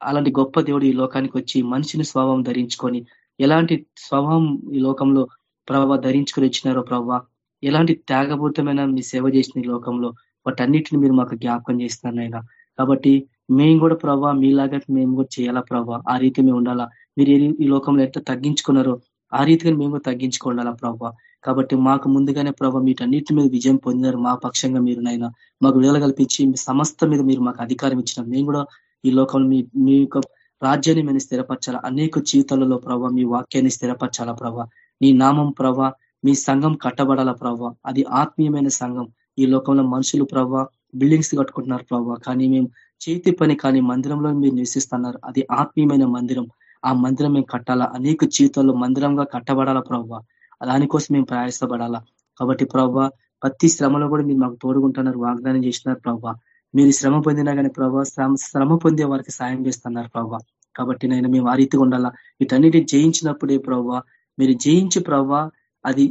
అలాంటి గొప్ప దేవుడు ఈ లోకానికి వచ్చి మనిషిని స్వభావం ధరించుకొని ఎలాంటి స్వభావం ఈ లోకంలో ప్రభావ ధరించుకొని వచ్చినారో ప్రభావ ఎలాంటి త్యాగపూరితమైన మీ సేవ చేసిన ఈ లోకంలో వాటన్నిటిని మీరు మాకు జ్ఞాపకం చేస్తున్నారు కాబట్టి మేము కూడా ప్రభావ మీలాగా మేము కూడా చేయాలా ప్రభావ ఆ రీతి మేము ఉండాలా? మీరు ఈ లోకంలో ఎంత తగ్గించుకున్నారో ఆ రీతిగా మేము కూడా తగ్గించుకోండాలా ప్రభావ కాబట్టి మాకు ముందుగానే ప్రభావ వీటన్నిటి మీద విజయం పొందినారు మా పక్షంగా మీరు నైనా మాకు విడుదల కల్పించి సమస్త మీద మీరు మాకు అధికారం ఇచ్చిన మేము కూడా ఈ లోకంలో మీ మీ యొక్క రాజ్యాన్ని మేము స్థిరపరచాలా? అనేక జీవితాలలో ప్రభావ మీ వాక్యాన్ని స్థిరపరచాలా ప్రభావ నీ నామం ప్రభా మీ సంఘం కట్టబడాల ప్రభావ అది ఆత్మీయమైన సంఘం. ఈ లోకంలో మనుషులు ప్రభావ బిల్డింగ్స్ కట్టుకుంటున్నారు ప్రభావ కానీ మేము చేతి పని కానీ మందిరంలో మీరు నివసిస్తున్నారు. అది ఆత్మీయమైన మందిరం. ఆ మందిరం మేము కట్టాలా? అనేక జీవితాల్లో మందిరంగా కట్టబడాలా ప్రభావ దానికోసం మేము ప్రయాసపడాలా? కాబట్టి ప్రభావ ప్రతి శ్రమలో కూడా మీరు మాకు తోడుకుంటున్నారు వాగ్దానం చేసినారు ప్రభావ మీరు శ్రమ పొందినా కానీ ప్రభావ శ్రమ పొందే వారికి సాయం చేస్తున్నారు ప్రభావ కాబట్టి నేను మేము ఆ రీతిగా ఉండాలా? వీటన్నిటిని జయించినప్పుడే ప్రభావ మీరు జయించి ప్రభావ అది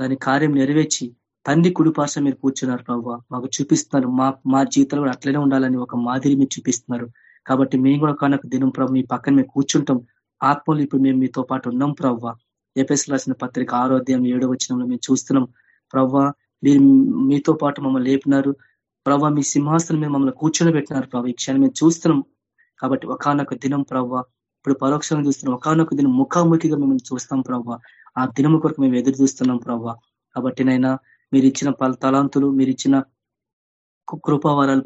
దాని కార్యం నెరవేర్చి తండ్రి కుడిపార్శ్వ మీరు కూర్చున్నారు ప్రవ్వా మాకు చూపిస్తున్నారు మా మా జీవితంలో కూడా అట్లనే ఉండాలని ఒక మాదిరి మీరు చూపిస్తున్నారు. కాబట్టి మేము కూడా కనుక దినం ప్రభు మీ పక్కన మేము కూర్చుంటాం. ఆత్మలు ఇప్పుడు మేము మీతో పాటు ఉన్నాం ప్రవ్వా ఏపీఎస్ రాసిన పత్రిక ఆరోగ్యం ఏడో వచ్చినంలో మేము చూస్తున్నాం. ప్రవ్వా మీరు మీతో పాటు మమ్మల్ని లేపినారు. ప్రభావ మీ సింహాసనం మీద మమ్మల్ని కూర్చొని పెట్టినారు ప్రభావ ఈ క్షణం మేము చూస్తున్నాం. కాబట్టి ఒకనొక దినం ప్రభావ ఇప్పుడు పరోక్షంగా చూస్తున్నాం. ఒకనొక దినం ముఖాముఖిగా మిమ్మల్ని చూస్తాం ప్రభావ ఆ దినము కొరకు మేము ఎదురు చూస్తున్నాం ప్రభావ కాబట్టి నైనా మీరు ఇచ్చిన తలాంతులు మీరు ఇచ్చిన కృపావరాలు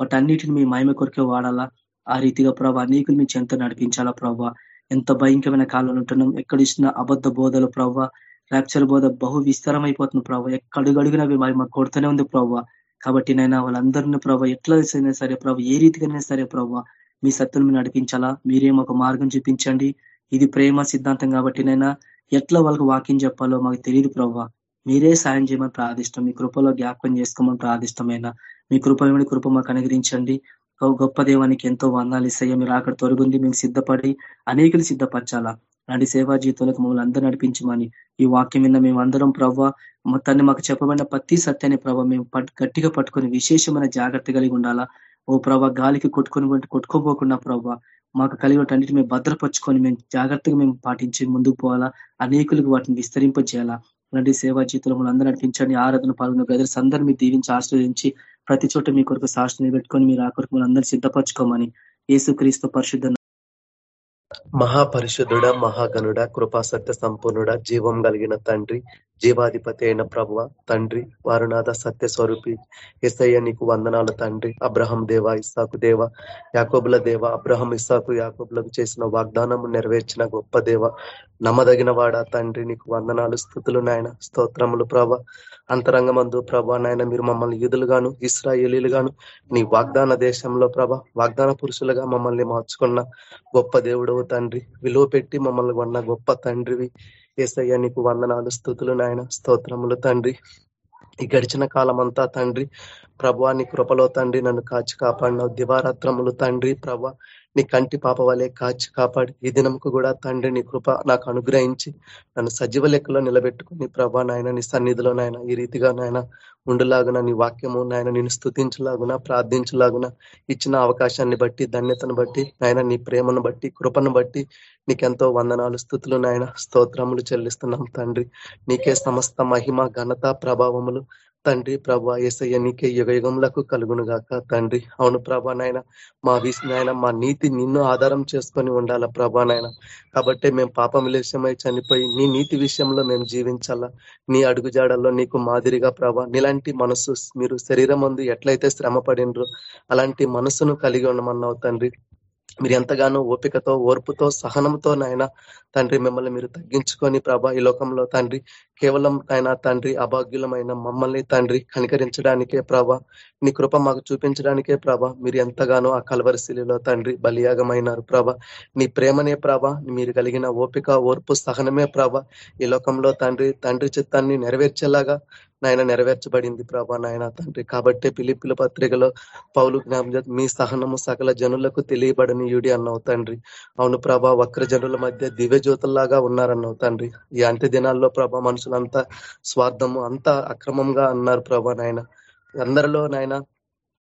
వాటి అన్నిటిని మీ మహిమ కొరకే వాడాలా? ఆ రీతిగా ప్రభావ అనేకులు మీ చెంత నడిపించాలా ప్రభావ ఎంత భయంకరమైన కాలంలో ఉంటున్నాం. ఎక్కడ ఇచ్చిన అబద్ధ బోధలు ప్రవ్వ? ర్యాప్చర్ బోధ బహు విస్తారమైపోతుంది ప్రభావ ఎక్కడుగడిగినా మరి మాకు కొడుతూనే ఉంది ప్రవ్వ. కాబట్టి నైనా వాళ్ళందరినీ ప్రభావ ఎట్లా అయినా సరే ప్రభావ ఏ రీతిగానే సరే ప్రభావ మీ సత్తుని మీరు నడిపించాలా? మీరేం ఒక మార్గం చూపించండి. ఇది ప్రేమ సిద్ధాంతం కాబట్టి నైనా ఎట్లా వాళ్ళకి వాక్యం చెప్పాలో మాకు తెలియదు ప్రభావ మీరే సాయం చేయమని ప్రార్థిష్టం. మీ కృపలో జ్ఞాపకం చేసుకోమని ప్రార్థిష్టమైన మీ కృప కృప మాకు అనుగ్రహించండి. గొప్ప దేవానికి ఎంతో వందాలు ఇస్తాయో. మీరు అక్కడ తొలగింది మేము సిద్ధపడి అనేకులు సిద్ధపరచాలా? అలాంటి సేవా జీవితాలకు మమ్మల్ని అందరూ నడిపించమని ఈ వాక్యం మీద మేము అందరం ప్రవ్వ మొత్తాన్ని మాకు చెప్పబడిన ప్రతి సత్యాన్ని ప్రభావ మేము గట్టిగా పట్టుకొని విశేషమైన జాగ్రత్త కలిగి ఉండాలా? ఓ ప్రభా గాలికి కొట్టుకొని కొట్టుకోపోకుండా ప్రభావ మాకు కలిగినటన్నిటి మేము భద్రపరుచుకొని మేము జాగ్రత్తగా మేము పాటించి ముందుకు పోవాలా? అనేకులకు వాటిని విస్తరింపజేయాలా? అలాంటి సేవా జీవితంలో అందరూ నడిపించండి. ఆరాధన పాల్గొన్న బ్రదర్స్ అందరూ మీరు దీవించి ఆశ్రయించి ప్రతి చోట మీ కొరకు సాక్షి పెట్టుకొని మీరు ఆ కొరకు మనందరూ సిద్ధపరచుకోమని ఏసుక్రీస్తు పరిశుద్ధ మహాపరిషుధుడ మహాగనుడ కృపాసత్య సంపూర్ణుడ జీవం కలిగిన తండ్రి జీవాధిపతి అయిన ప్రభువ తండ్రి వారునాథ సత్య స్వరూపి ఎస్ఐ నీకు వందనాలు తండ్రి అబ్రహం దేవ ఇస్సాకు దేవ యాకోబుల దేవ అబ్రహం ఇస్సాకు యాకోబులకు చేసిన వాగ్దానము నెరవేర్చిన గొప్ప దేవ నమ్మదగిన వాడ తండ్రి నీకు వందనాలు స్థుతులు నాయన స్తోత్రములు ప్రభ అంతరంగమందు ప్రభా నాయన మీరు మమ్మల్ని యూదులుగాను గాను నీ వాగ్దాన దేశంలో ప్రభ వాగ్దాన పురుషులుగా మమ్మల్ని మార్చుకున్న గొప్ప దేవుడు తండ్రి విలువ పెట్టి మమ్మల్ని కొన్న గొప్ప తండ్రివి. ఏసయ్య నీకు వందనాలు స్థుతులు నాయన స్తోత్రములు తండ్రి. ఈ గడిచిన కాలం అంతా తండ్రి ప్రభా నీ కృపలో తండ్రి నన్ను కాచి కాపాడినావు. దివారాత్రములు తండ్రి ప్రభ నీ కంటి పాప వలె కాచి కాపాడి ఈ దినంకు కూడా తండ్రి నీ కృప నాకు అనుగ్రహించి నన్ను సజీవ లెక్కలో నిలబెట్టుకుని ప్రభా నాయన నీ సన్నిధిలో నాయన ఈ రీతిగా నాయన ఉండలాగున నీ వాక్యము నాయన నేను స్థుతించలాగున ప్రార్థించలాగున ఇచ్చిన అవకాశాన్ని బట్టి ధన్యతను బట్టి నాయన నీ ప్రేమను బట్టి కృపను బట్టి నీకెంతో వందనాలు స్థుతులు నాయన స్తోత్రములు చెల్లిస్తున్నాం తండ్రి. నీకే సమస్త మహిమ ఘనత ప్రభావములు తండ్రి ప్రభా ఏసయ్య నీకే యుగ యుగములకు కలుగును గాక. తండ్రి అవును ప్రభా నాయన మా విష నాయన మా నీతి నిన్ను ఆధారం చేసుకొని ఉండాల ప్రభా నాయన. కాబట్టి మేము పాపం లేశమై చనిపోయి నీ నీతి విషయంలో మేము జీవించాలా. నీ అడుగుజాడల్లో నీకు మాదిరిగా ప్రభా నీలాంటి మనసు మీరు శరీరం ముందు ఎట్లయితే శ్రమ అలాంటి మనసును కలిగి ఉండమన్నావు తండ్రి. మీరు ఎంతగానో ఓపికతో ఓర్పుతో సహనంతో నాయన తండ్రి మిమ్మల్ని మీరు తగ్గించుకొని ప్రభా ఈ లోకంలో తండ్రి కేవలం ఆయన తండ్రి అభాగ్యులమైన మమ్మల్ని తండ్రి కనికరించడానికే ప్రభా నీ కృప మాకు చూపించడానికే ప్రభ మీరు ఎంతగానో ఆ కలవరిశిలిలో తండ్రి బలియాగమైనారు ప్రభ. నీ ప్రేమనే ప్రభ మీరు కలిగిన ఓపిక ఓర్పు సహనమే ప్రభ ఈ లోకంలో తండ్రి తండ్రి చిత్తాన్ని నెరవేర్చేలాగా నాయన నెరవేర్చబడింది ప్రభా నాయన తండ్రి. కాబట్టి పిలిపిల పత్రికలో పౌలు జ్ఞాప మీ సహనము సకల జనులకు తెలియబడని యుడి అన్నావు తండ్రి. అవును ప్రభా వక్ర జనుల మధ్య దివ్య జ్యోతుల్లాగా ఉన్నారన్నావు తండ్రి. ఈ అంత్య దినాల్లో ప్రభా మనుషులంతా స్వార్థము అంతా అక్రమంగా అన్నారు ప్రభా నాయన. అందరిలో నాయన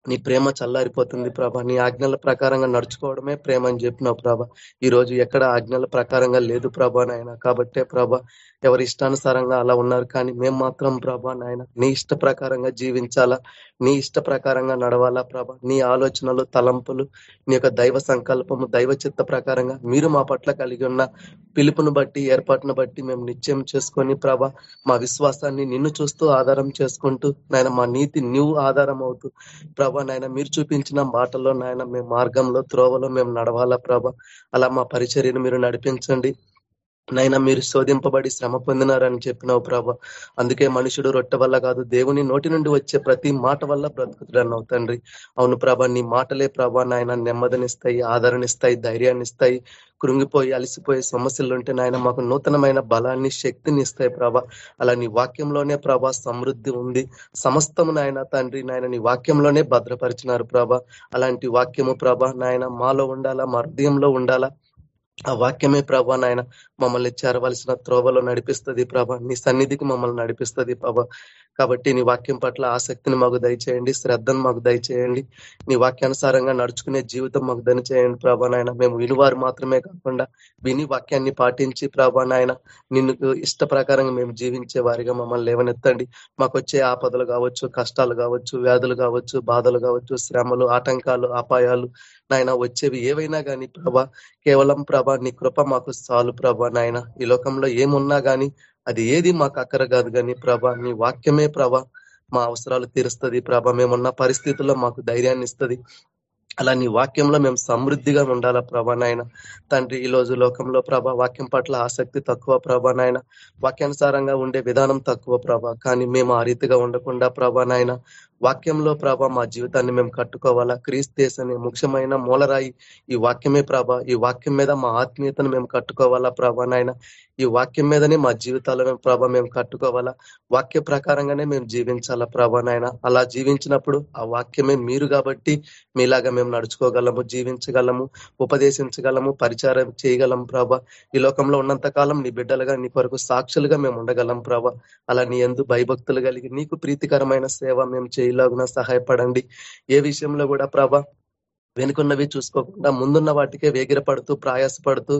నీ ప్రేమ చల్లారిపోతుంది ప్రభా. నీ ఆజ్ఞల ప్రకారంగా నడుచుకోవడమే ప్రేమ అని చెప్పినావు ప్రభా. ఈ రోజు ఎక్కడ ఆజ్ఞల ప్రకారంగా లేదు ప్రభా నాయన. కాబట్టే ప్రభా ఎవరి ఇష్టానుసారంగా అలా ఉన్నారు కానీ మేము మాత్రం ప్రభా నాయన నీ ఇష్ట ప్రకారంగా జీవించాలా? నీ ఇష్ట ప్రకారంగా నడవాలా ప్రభ? నీ ఆలోచనలు తలంపులు నీ యొక్క దైవ సంకల్పము దైవ చిత్త ప్రకారంగా మీరు మా పట్ల కలిగి ఉన్న పిలుపును బట్టి ఏర్పాటును బట్టి మేము నిశ్చయం చేసుకొని ప్రభా మా విశ్వాసాన్ని నిన్ను చూస్తూ ఆధారం చేసుకుంటూ నాయన మా నీతి నువ్వు ఆధారం అవుతూ ప్రభ నాయన మీరు చూపించిన మాటలో నాయన మేము మార్గంలో త్రోవలో మేము నడవాలా ప్రభ? అలా మా పరిచర్యను మీరు నడిపించండి. నైనా మీరు శోధింపబడి శ్రమ పొందినారని చెప్పినావు ప్రభ. అందుకే మనుషుడు రొట్టె వల్ల కాదు దేవుని నోటి నుండి వచ్చే ప్రతి మాట వల్ల బ్రతుకుతుడన్నావు తండ్రి. అవును ప్రభ నీ మాటలే ప్రభ నాయన నెమ్మదినిస్తాయి ఆదరణిస్తాయి ధైర్యాన్ని ఇస్తాయి కృంగిపోయి అలసిపోయే సమస్యలు ఉంటే నాయన మాకు నూతనమైన బలాన్ని శక్తిని ఇస్తాయి ప్రభ. అలా నీ వాక్యంలోనే ప్రభ సమృద్ధి ఉంది. సమస్తము నాయన తండ్రి నాయన నీ వాక్యంలోనే భద్రపరిచినారు ప్రభ. అలాంటి వాక్యము ప్రభ నాయన మాలో ఉండాలా మా హృదయంలో ఉండాలా? ఆ వాక్యమే ప్రభా నాయన మమ్మల్ని చేరవలసిన త్రోవలో నడిపిస్తుంది ప్రభా. నీ సన్నిధికి మమ్మల్ని నడిపిస్తుంది ప్రభ. కాబట్టి నీ వాక్యం పట్ల ఆసక్తిని మాకు దయచేయండి శ్రద్ధను మాకు దయచేయండి. నీ వాక్యానుసారంగా నడుచుకునే జీవితం మాకు దయచేయండి ప్రభా నాయన. మేము వినివారు మాత్రమే కాకుండా విని వాక్యాన్ని పాటించి ప్రభా నాయన నిన్ను ఇష్ట ప్రకారంగా మేము జీవించే వారిగా మమ్మల్ని లేవనెత్తండి. మాకు వచ్చే ఆపదలు కావచ్చు కష్టాలు కావచ్చు వ్యాధులు కావచ్చు బాధలు కావచ్చు శ్రమలు ఆటంకాలు అపాయాలు నాయన వచ్చేవి ఏవైనా కానీ ప్రభా కేవలం ప్రభా నీ కృప మాకు చాలు ప్రభా నాయన. ఈ లోకంలో ఏమున్నా కానీ అది ఏది మాకు అక్కర కాదు కానీ ప్రభ నీ వాక్యమే ప్రభ మా అవసరాలు తీరుస్తుంది ప్రభ. మేమున్న పరిస్థితుల్లో మాకు ధైర్యాన్ని ఇస్తుంది. అలా నీ వాక్యంలో మేము సమృద్ధిగా ఉండాలా ప్రభా నాయన. తండ్రి ఈ రోజు లోకంలో ప్రభ వాక్యం పట్ల ఆసక్తి తక్కువ ప్రభా నాయన. వాక్యానుసారంగా ఉండే విధానం తక్కువ ప్రభ. కానీ మేము ఆ రీతిగా ఉండకుండా ప్రభా నాయన వాక్యంలో ప్రభ మా జీవితాన్ని మేము కట్టుకోవాలా? క్రీస్తేస్ అనే ముఖ్యమైన మూలరాయి ఈ వాక్యమే ప్రభ. ఈ వాక్యం మీద మా ఆత్మీయతను మేము కట్టుకోవాలా ప్రభా నాయన? ఈ వాక్యం మీదనే మా జీవితాలను ప్రభ మేము కట్టుకోవాలా? వాక్య ప్రకారంగానే మేము జీవించాలా ప్రభా నాయన? అలా జీవించినప్పుడు ఆ వాక్యమే మీరు కాబట్టి మీలాగా మేము నడుచుకోగలము జీవించగలము ఉపదేశించగలము పరిచారం చేయగలం ప్రభ. ఈ లోకంలో ఉన్నంత కాలం నీ బిడ్డలుగా నీ కొరకు సాక్షులుగా మేము ఉండగలం ప్రభ. అలా నీ ఎందు భయభక్తులు కలిగి నీకు ప్రీతికరమైన సేవ మేము చేయలాగున సహాయపడండి. ఏ విషయంలో కూడా ప్రభ వెనుకున్నవి చూసుకోకుండా ముందున్న వాటికే వేగిరపడుతూ ప్రయాసపడుతూ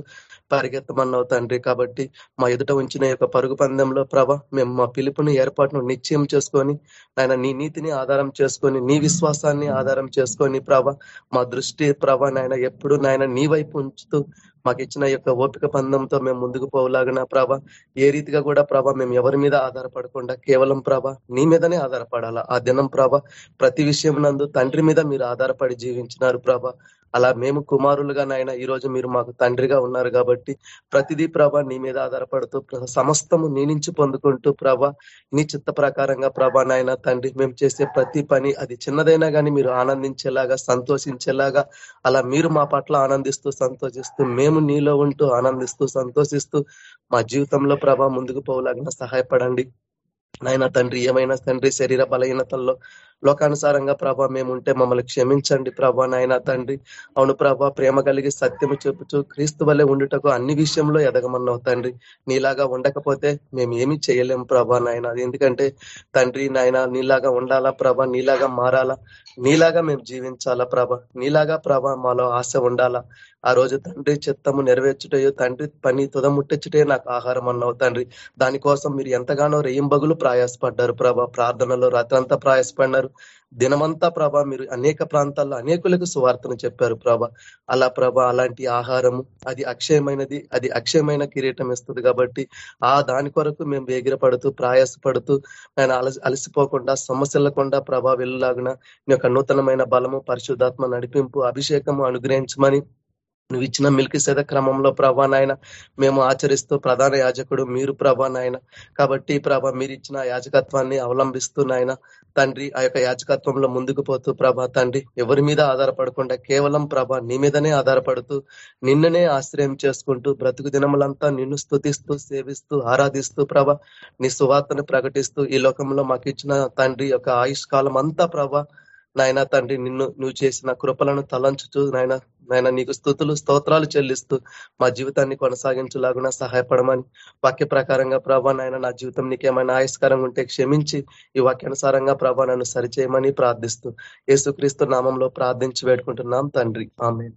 పరిగెత్తమన్నావు తండ్రి. కాబట్టి మా ఎదుట ఉంచిన యొక్క పరుగు పందెంలో ప్రభ మేము మా పిలుపుని ఏర్పాటును నిశ్చయం చేసుకొని ఆయన నీ నీతిని ఆధారం చేసుకొని నీ విశ్వాసాన్ని ఆధారం చేసుకొని ప్రభ మా దృష్టి ప్రభ నాయన ఎప్పుడు నాయన నీ వైపు ఉంచుతూ మాకు ఇచ్చిన యొక్క ఓపిక పందంతో మేము ముందుకు పోవలాగిన ప్రభ? ఏ రీతిగా కూడా ప్రభ మేము ఎవరి మీద ఆధారపడకుండా కేవలం ప్రభ నీ మీదనే ఆధారపడాలా? ఆ దినం ప్రభ ప్రతి విషయం నందు తండ్రి మీద మీరు ఆధారపడి జీవించినారు ప్రభ. అలా మేము కుమారులుగా నాయన ఈ రోజు మీరు మాకు తండ్రిగా ఉన్నారు కాబట్టి ప్రతిదీ ప్రభ నీ మీద ఆధారపడుతూ సమస్తము నీ నుంచి పొందుకుంటూ ప్రభ నీ చిత్త ప్రకారంగా ప్రభ నాయన తండ్రి మేము చేసే ప్రతి పని అది చిన్నదైనా కానీ మీరు ఆనందించేలాగా సంతోషించేలాగా అలా మీరు మా పట్ల ఆనందిస్తూ సంతోషిస్తూ మేము నీలో ఉంటూ ఆనందిస్తూ సంతోషిస్తూ మా జీవితంలో ప్రభ ముందుకు పోలాగిన సహాయపడండి. నాయన తండ్రి ఏమైనా తండ్రి శరీర బలహీనతల్లో లోకానుసారంగా ప్రభా మేము ఉంటే మమ్మల్ని క్షమించండి ప్రభా నాయన తండ్రి. అవును ప్రభా ప్రేమ కలిగి సత్యము చెప్పుచు క్రీస్తు వల్లే ఉండుటకు అన్ని విషయంలో ఎదగమన్నావు తండ్రి. నీలాగా ఉండకపోతే మేము ఏమి చేయలేం ప్రభా నాయన. ఎందుకంటే తండ్రి నాయన నీలాగా ఉండాలా ప్రభా? నీలాగా మారాలా? నీలాగా మేము జీవించాలా ప్రభ? నీలాగా ప్రభ మాలో ఆశ ఉండాలా? ఆ రోజు తండ్రి చిత్తము నెరవేర్చుటయో తండ్రి పని తుదముట్టచ్చుటే నాకు ఆహారం అన్నావు తండ్రి. దానికోసం మీరు ఎంతగానో రేయింబగులు ప్రయాసపడ్డారు ప్రభా. ప్రార్థనలో రాత్రంతా ప్రయాసపడినారు. దినమంతా ప్రభ మీరు అనేక ప్రాంతాల్లో అనేకులకు సువార్తను చెప్పారు ప్రభ. అలా ప్రభ అలాంటి ఆహారము అది అక్షయమైనది అది అక్షయమైన కిరీటం ఇస్తుంది కాబట్టి ఆ దాని కొరకు మేము వేగిరపడుతూ ప్రయాసపడుతూ నేను అలసి అలసిపోకుండా సమస్యలకుండా ప్రభ వెళ్ళలాగున నీ యొక్క నూతనమైన బలము పరిశుద్ధాత్మ నడిపింపు అభిషేకము అనుగ్రహించమని నువ్వు ఇచ్చిన మిల్కి సేద క్రమంలో ప్రభా నాయన మేము ఆచరిస్తూ ప్రధాన యాజకుడు మీరు ప్రభా నాయన. కాబట్టి ప్రభ మీరు ఇచ్చిన యాజకత్వాన్ని అవలంబిస్తూ నాయన తండ్రి ఆ యొక్క యాజకత్వంలో ముందుకు పోతూ ప్రభా తండ్రి ఎవరి మీద ఆధారపడకుండా కేవలం ప్రభ నీ మీదనే ఆధారపడుతూ నిన్ననే ఆశ్రయం చేసుకుంటూ బ్రతుకు దినములంతా నిన్ను స్థుతిస్తూ సేవిస్తూ ఆరాధిస్తూ ప్రభ నీ సువార్తను ప్రకటిస్తూ ఈ లోకంలో మాకు ఇచ్చిన తండ్రి యొక్క ఆయుష్ కాలం అంతా ప్రభ నాయన తండ్రి నిన్ను నువ్వు చేసిన కృపలను తలంచుతూ నాయన నాయన నీకు స్థుతులు స్తోత్రాలు చెల్లిస్తూ మా జీవితాన్ని కొనసాగించలాగున సహాయపడమని వాక్య ప్రకారంగా ప్రభా నాయన నా జీవితం నీకేమైనా ఆయస్కరంగా ఉంటే క్షమించి ఈ వాక్యానుసారంగా ప్రభా నన్ను సరిచేయమని ప్రార్థిస్తూ యేసుక్రీస్తు నామంలో ప్రార్థించి వేడుకుంటున్నాం తండ్రి. ఆమె